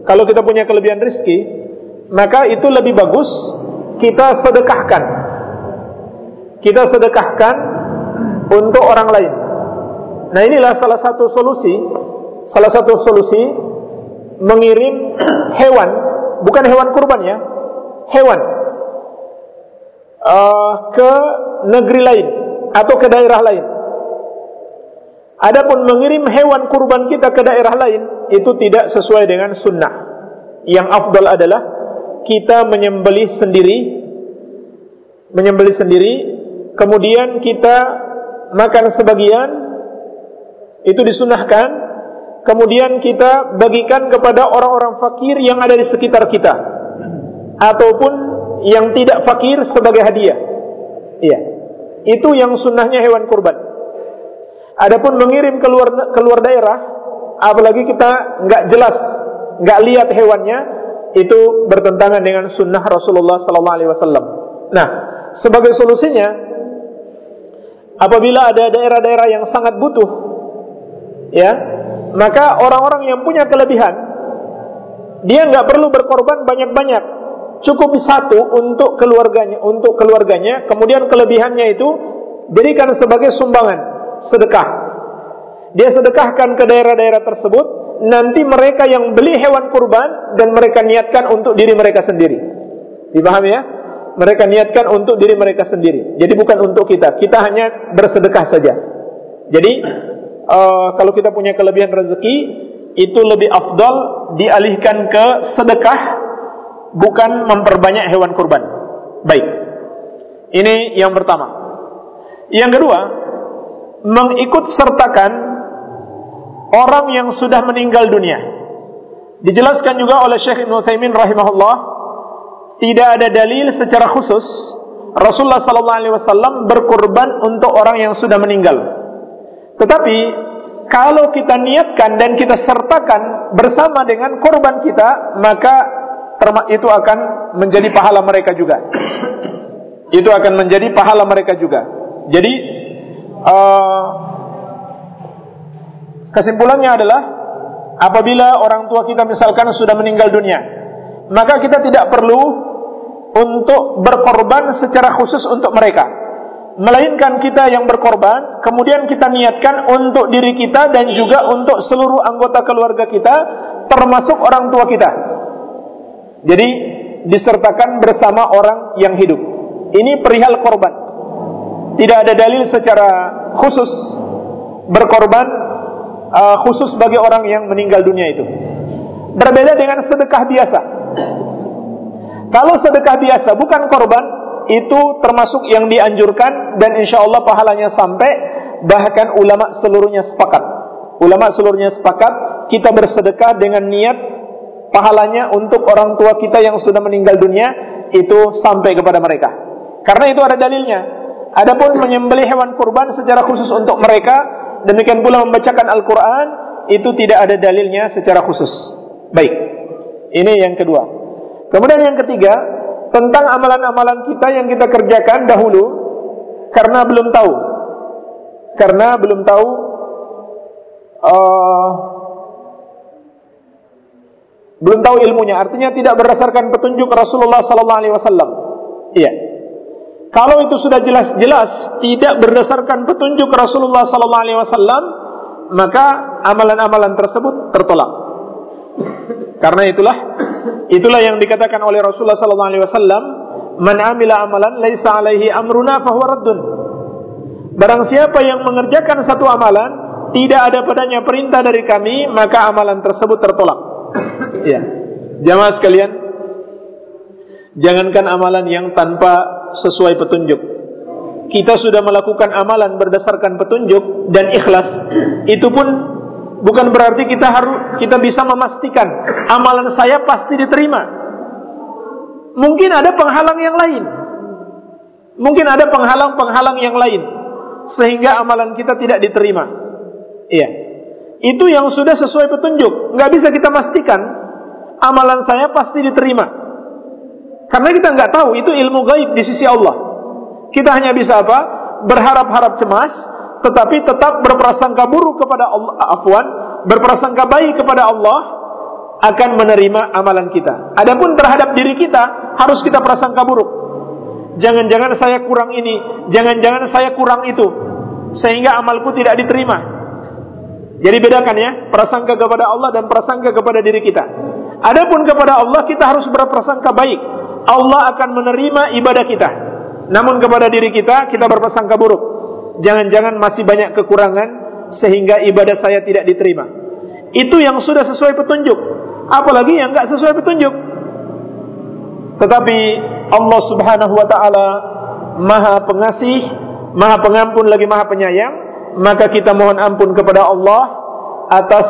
Speaker 2: kalau kita punya kelebihan rizki, maka itu lebih bagus kita sedekahkan. Kita sedekahkan untuk orang lain. Nah inilah salah satu solusi, salah satu solusi mengirim hewan, bukan hewan kurban ya, hewan uh, ke negeri lain atau ke daerah lain. Adapun mengirim hewan kurban kita ke daerah lain itu tidak sesuai dengan sunnah. Yang afdal adalah kita menyembelih sendiri, menyembelih sendiri, kemudian kita makan sebagian, itu disunahkan, kemudian kita bagikan kepada orang-orang fakir yang ada di sekitar kita, ataupun yang tidak fakir sebagai hadiah. Iya, itu yang sunnahnya hewan kurban. Adapun mengirim keluar keluar daerah, apalagi kita nggak jelas, nggak lihat hewannya, itu bertentangan dengan sunnah Rasulullah Sallallahu Alaihi Wasallam. Nah, sebagai solusinya, apabila ada daerah-daerah yang sangat butuh, ya, maka orang-orang yang punya kelebihan, dia nggak perlu berkorban banyak-banyak, cukup satu untuk keluarganya, untuk keluarganya, kemudian kelebihannya itu jadikan sebagai sumbangan sedekah. Dia sedekahkan ke daerah-daerah tersebut, nanti mereka yang beli hewan kurban dan mereka niatkan untuk diri mereka sendiri. Dipahami ya? Mereka niatkan untuk diri mereka sendiri. Jadi bukan untuk kita. Kita hanya bersedekah saja. Jadi uh, kalau kita punya kelebihan rezeki, itu lebih afdal dialihkan ke sedekah bukan memperbanyak hewan kurban. Baik. Ini yang pertama. Yang kedua, mengikut sertakan orang yang sudah meninggal dunia. Dijelaskan juga oleh Syekh Ibn Utsaimin rahimahullah, tidak ada dalil secara khusus Rasulullah sallallahu alaihi berkorban untuk orang yang sudah meninggal. Tetapi kalau kita niatkan dan kita sertakan bersama dengan korban kita, maka itu akan menjadi pahala mereka juga. Itu akan menjadi pahala mereka juga. Jadi uh, kesimpulannya adalah apabila orang tua kita misalkan sudah meninggal dunia, maka kita tidak perlu untuk berkorban secara khusus untuk mereka. Melainkan kita yang berkorban, kemudian kita niatkan untuk diri kita dan juga untuk seluruh anggota keluarga kita, termasuk orang tua kita. Jadi disertakan bersama orang yang hidup. Ini perihal korban. Tidak ada dalil secara khusus berkorban uh, khusus bagi orang yang meninggal dunia itu. Berbeda dengan sedekah biasa. Kalau sedekah biasa bukan korban, itu termasuk yang dianjurkan dan insya Allah pahalanya sampai bahkan ulama seluruhnya sepakat. Ulama seluruhnya sepakat kita bersedekah dengan niat pahalanya untuk orang tua kita yang sudah meninggal dunia itu sampai kepada mereka. Karena itu ada dalilnya. Adapun menyembelih hewan kurban secara khusus untuk mereka, demikian pula membacakan Al-Quran, itu tidak ada dalilnya secara khusus. Baik, ini yang kedua. Kemudian yang ketiga, tentang amalan-amalan kita yang kita kerjakan dahulu, karena belum tahu. Karena belum tahu uh, belum tahu ilmunya, artinya tidak berdasarkan petunjuk Rasulullah sallallahu alaihi wasallam. Iya. Kalau itu sudah jelas-jelas tidak berdasarkan petunjuk Rasulullah sallallahu alaihi wasallam, maka amalan-amalan tersebut tertolak. Karena itulah itulah yang dikatakan oleh Rasulullah sallallahu alaihi wasallam, "Man amila amalan laisa alaihi amruna fahuwa raddun." Barang siapa yang mengerjakan satu amalan tidak ada padanya perintah dari kami, maka amalan tersebut tertolak. ya. Jamaah sekalian, jangankan amalan yang tanpa sesuai petunjuk. Kita sudah melakukan amalan berdasarkan petunjuk dan ikhlas. Itu pun bukan berarti kita harus kita bisa memastikan amalan saya pasti diterima. Mungkin ada penghalang yang lain. Mungkin ada penghalang-penghalang yang lain sehingga amalan kita tidak diterima. Iya. Itu yang sudah sesuai petunjuk. Nggak bisa kita pastikan amalan saya pasti diterima. Karena kita nggak tahu itu ilmu gaib di sisi Allah. Kita hanya bisa apa? Berharap-harap cemas, tetapi tetap berprasangka buruk kepada Allah. Afwan, berprasangka baik kepada Allah akan menerima amalan kita. Adapun terhadap diri kita harus kita prasangka buruk. Jangan-jangan saya kurang ini, jangan-jangan saya kurang itu, sehingga amalku tidak diterima. Jadi bedakan ya, prasangka kepada Allah dan prasangka kepada diri kita. Adapun kepada Allah kita harus berprasangka baik. Allah akan menerima ibadah kita. Namun kepada diri kita kita berprasangka buruk. Jangan-jangan masih banyak kekurangan sehingga ibadah saya tidak diterima. Itu yang sudah sesuai petunjuk. Apalagi yang enggak sesuai petunjuk. Tetapi Allah Subhanahu wa taala Maha Pengasih, Maha Pengampun lagi Maha Penyayang, maka kita mohon ampun kepada Allah atas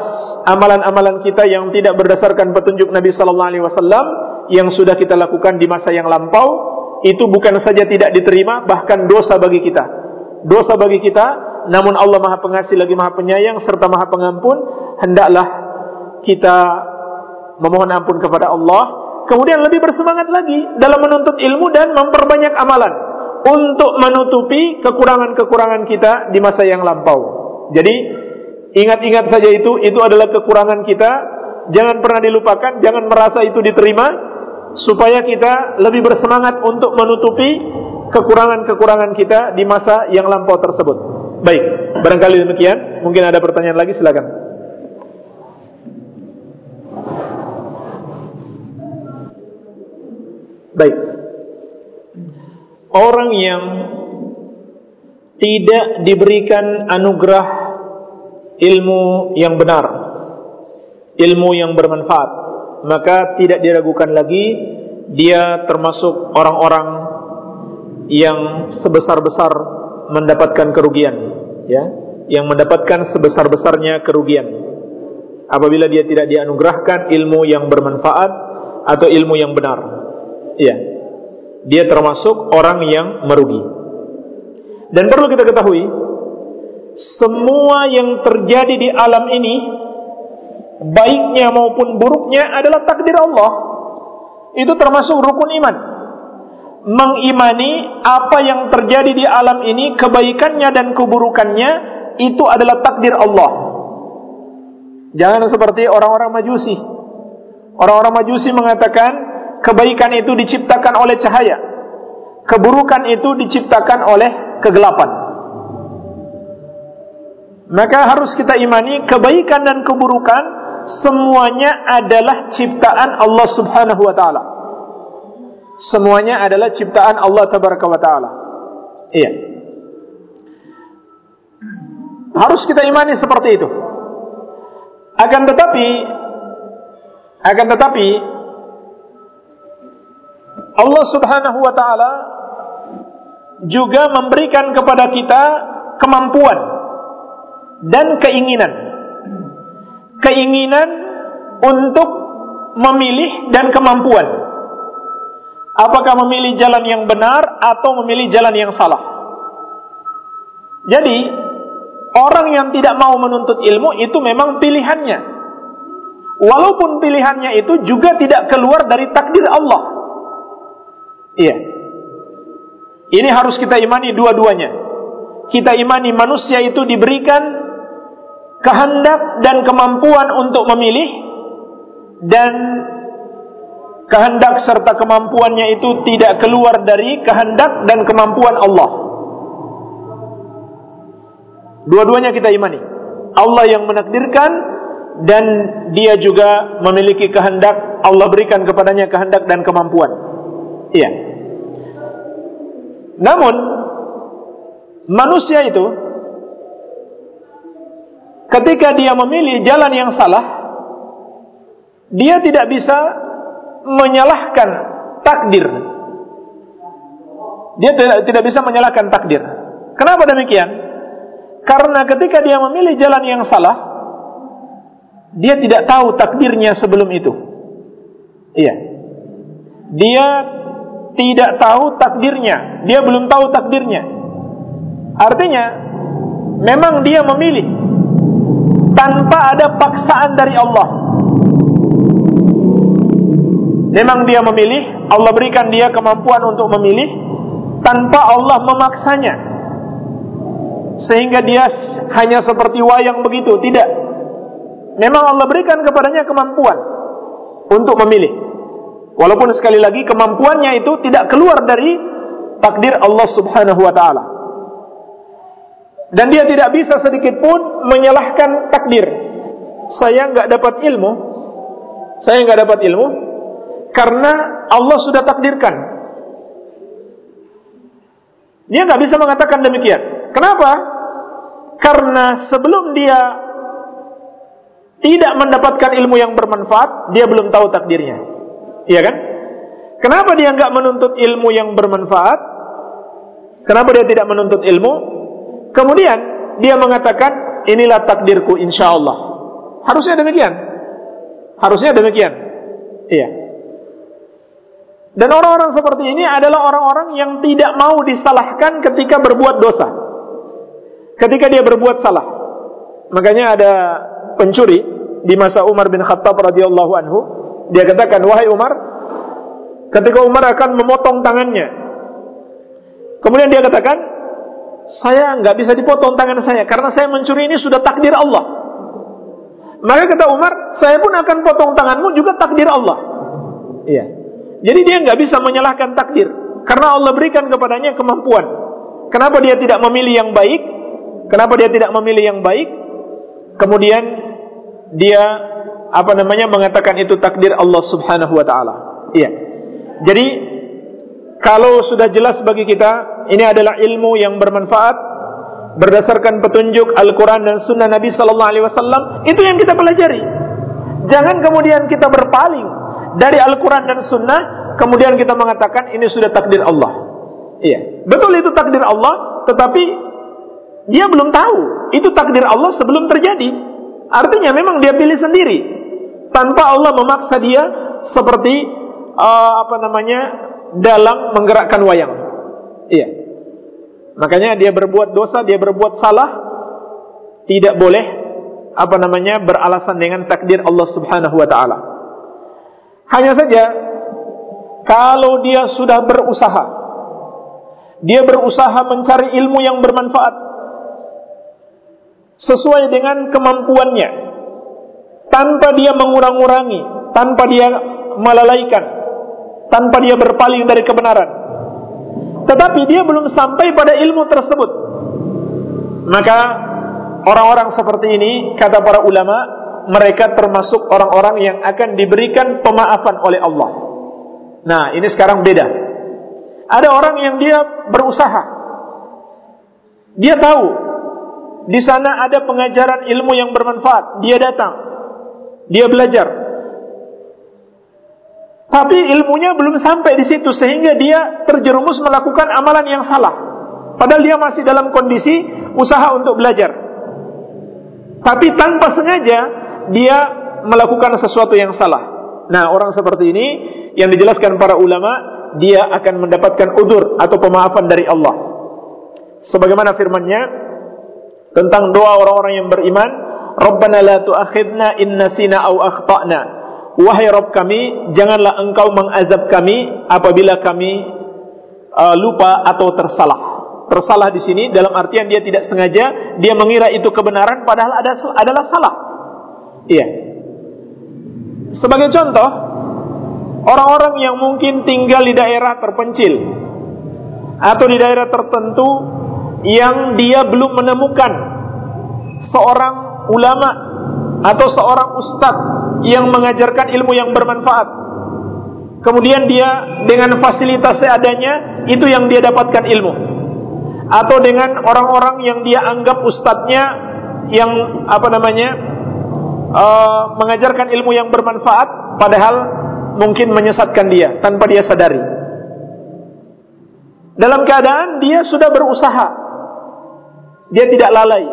Speaker 2: amalan-amalan kita yang tidak berdasarkan petunjuk Nabi sallallahu alaihi wasallam yang sudah kita lakukan di masa yang lampau itu bukan saja tidak diterima bahkan dosa bagi kita. Dosa bagi kita, namun Allah Maha Pengasih lagi Maha Penyayang serta Maha Pengampun, hendaklah kita memohon ampun kepada Allah kemudian lebih bersemangat lagi dalam menuntut ilmu dan memperbanyak amalan untuk menutupi kekurangan-kekurangan kita di masa yang lampau. Jadi ingat-ingat saja itu, itu adalah kekurangan kita. Jangan pernah dilupakan, jangan merasa itu diterima, supaya kita lebih bersemangat untuk menutupi kekurangan-kekurangan kita di masa yang lampau tersebut. Baik, barangkali demikian. Mungkin ada pertanyaan lagi, silakan. Baik. Orang yang tidak diberikan anugerah ilmu yang benar, ilmu yang bermanfaat, maka tidak diragukan lagi dia termasuk orang-orang yang sebesar-besar mendapatkan kerugian, ya, yang mendapatkan sebesar-besarnya kerugian apabila dia tidak dianugerahkan ilmu yang bermanfaat atau ilmu yang benar. Iya. Dia termasuk orang yang merugi. Dan perlu kita ketahui, semua yang terjadi di alam ini, baiknya maupun buruknya adalah takdir Allah. Itu termasuk rukun iman. Mengimani apa yang terjadi di alam ini, kebaikannya dan keburukannya, itu adalah takdir Allah. Jangan seperti orang-orang majusi. Orang-orang majusi mengatakan, kebaikan itu diciptakan oleh cahaya. Keburukan itu diciptakan oleh kegelapan. Maka harus kita imani kebaikan dan keburukan semuanya adalah ciptaan Allah Subhanahu wa taala. Semuanya adalah ciptaan Allah tabaraka wa taala. Iya. Harus kita imani seperti itu. Akan tetapi akan tetapi Allah Subhanahu wa taala juga memberikan kepada kita kemampuan dan keinginan. Keinginan untuk memilih dan kemampuan. Apakah memilih jalan yang benar atau memilih jalan yang salah? Jadi, orang yang tidak mau menuntut ilmu itu memang pilihannya. Walaupun pilihannya itu juga tidak keluar dari takdir Allah. Iya. Ini harus kita imani dua-duanya. Kita imani manusia itu diberikan kehendak dan kemampuan untuk memilih dan kehendak serta kemampuannya itu tidak keluar dari kehendak dan kemampuan Allah. Dua-duanya kita imani. Allah yang menakdirkan dan dia juga memiliki kehendak Allah berikan kepadanya kehendak dan kemampuan. Iya. Namun manusia itu ketika dia memilih jalan yang salah, dia tidak bisa menyalahkan takdir. Dia tidak, tidak bisa menyalahkan takdir. Kenapa demikian? Karena ketika dia memilih jalan yang salah, dia tidak tahu takdirnya sebelum itu. Iya. Dia tidak tahu takdirnya, dia belum tahu takdirnya. Artinya, memang dia memilih tanpa ada paksaan dari Allah. Memang dia memilih, Allah berikan dia kemampuan untuk memilih tanpa Allah memaksanya. Sehingga dia hanya seperti wayang begitu, tidak. memang Allah berikan kepadanya kemampuan untuk memilih. Walaupun sekali lagi kemampuannya itu tidak keluar dari takdir Allah Subhanahu wa taala. Dan dia tidak bisa sedikit pun menyalahkan takdir. Saya nggak dapat ilmu, saya nggak dapat ilmu karena Allah sudah takdirkan. Dia nggak bisa mengatakan demikian. Kenapa? Karena sebelum dia tidak mendapatkan ilmu yang bermanfaat, dia belum tahu takdirnya. Iya kan? Kenapa dia nggak menuntut ilmu yang bermanfaat? Kenapa dia tidak menuntut ilmu? Kemudian dia mengatakan, inilah takdirku insya Allah. Harusnya demikian. Harusnya demikian. Iya. Dan orang-orang seperti ini adalah orang-orang yang tidak mau disalahkan ketika berbuat dosa. Ketika dia berbuat salah. Makanya ada pencuri di masa Umar bin Khattab radhiyallahu anhu, dia katakan, "Wahai Umar, ketika Umar akan memotong tangannya, kemudian dia katakan, saya nggak bisa dipotong tangan saya karena saya mencuri ini sudah takdir Allah." Maka kata Umar, saya pun akan potong tanganmu juga takdir Allah. Iya. Jadi dia nggak bisa menyalahkan takdir karena Allah berikan kepadanya kemampuan. Kenapa dia tidak memilih yang baik? Kenapa dia tidak memilih yang baik? Kemudian dia apa namanya mengatakan itu takdir Allah Subhanahu wa taala. Iya. Jadi kalau sudah jelas bagi kita ini adalah ilmu yang bermanfaat berdasarkan petunjuk Al-Quran dan Sunnah Nabi Sallallahu Alaihi Wasallam itu yang kita pelajari. Jangan kemudian kita berpaling dari Al-Quran dan Sunnah, kemudian kita mengatakan ini sudah takdir Allah. Iya, betul itu takdir Allah, tetapi dia belum tahu itu takdir Allah sebelum terjadi. Artinya memang dia pilih sendiri tanpa Allah memaksa dia seperti uh, apa namanya dalam menggerakkan wayang. Iya. Makanya dia berbuat dosa, dia berbuat salah, tidak boleh apa namanya beralasan dengan takdir Allah Subhanahu wa taala. Hanya saja kalau dia sudah berusaha dia berusaha mencari ilmu yang bermanfaat sesuai dengan kemampuannya tanpa dia mengurang-urangi, tanpa dia melalaikan, tanpa dia berpaling dari kebenaran. Tetapi dia belum sampai pada ilmu tersebut. Maka orang-orang seperti ini kata para ulama, mereka termasuk orang-orang yang akan diberikan pemaafan oleh Allah. Nah, ini sekarang beda. Ada orang yang dia berusaha. Dia tahu di sana ada pengajaran ilmu yang bermanfaat. Dia datang. Dia belajar. Tapi ilmunya belum sampai di situ sehingga dia terjerumus melakukan amalan yang salah. Padahal dia masih dalam kondisi usaha untuk belajar. Tapi tanpa sengaja dia melakukan sesuatu yang salah. Nah, orang seperti ini yang dijelaskan para ulama, dia akan mendapatkan udur atau pemaafan dari Allah. Sebagaimana firman-Nya tentang doa orang-orang yang beriman, Rabbana la tu'akhidna in nasina aw akhtana. Wahai Rabb kami, janganlah Engkau mengazab kami apabila kami uh, lupa atau tersalah. Tersalah di sini dalam artian dia tidak sengaja, dia mengira itu kebenaran padahal ada adalah salah. Iya. Sebagai contoh, orang-orang yang mungkin tinggal di daerah terpencil atau di daerah tertentu yang dia belum menemukan seorang ulama atau seorang ustadz yang mengajarkan ilmu yang bermanfaat. Kemudian dia dengan fasilitas seadanya itu yang dia dapatkan ilmu. Atau dengan orang-orang yang dia anggap ustadznya yang apa namanya uh, mengajarkan ilmu yang bermanfaat, padahal mungkin menyesatkan dia tanpa dia sadari. Dalam keadaan dia sudah berusaha, dia tidak lalai,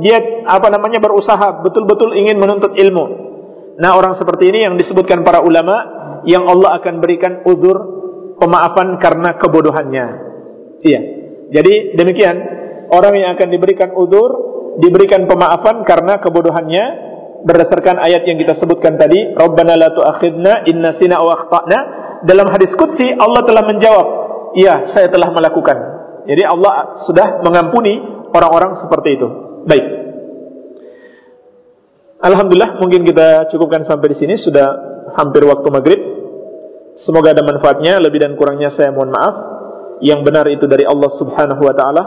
Speaker 2: dia apa namanya berusaha betul-betul ingin menuntut ilmu. Nah orang seperti ini yang disebutkan para ulama yang Allah akan berikan uzur pemaafan karena kebodohannya. Iya. Jadi demikian orang yang akan diberikan uzur diberikan pemaafan karena kebodohannya berdasarkan ayat yang kita sebutkan tadi, Rabbana la tu'akhidna in nasina aw akhtana. Dalam hadis qudsi Allah telah menjawab, "Iya, saya telah melakukan." Jadi Allah sudah mengampuni orang-orang seperti itu. Baik. Alhamdulillah mungkin kita cukupkan sampai di sini sudah hampir waktu maghrib. Semoga ada manfaatnya. Lebih dan kurangnya saya mohon maaf. Yang benar itu dari Allah Subhanahu wa taala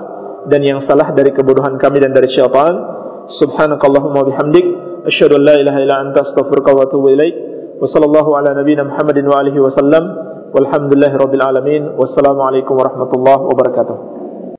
Speaker 2: dan yang salah dari kebodohan kami dan dari syaitan. Subhanakallahumma bihamdik asyhadu an la ilaha illa anta astaghfiruka wa atubu ilaik. Wa sallallahu ala nabiyyina Muhammadin wa alihi wasallam. Walhamdulillahirabbil alamin. Wassalamualaikum warahmatullahi wabarakatuh.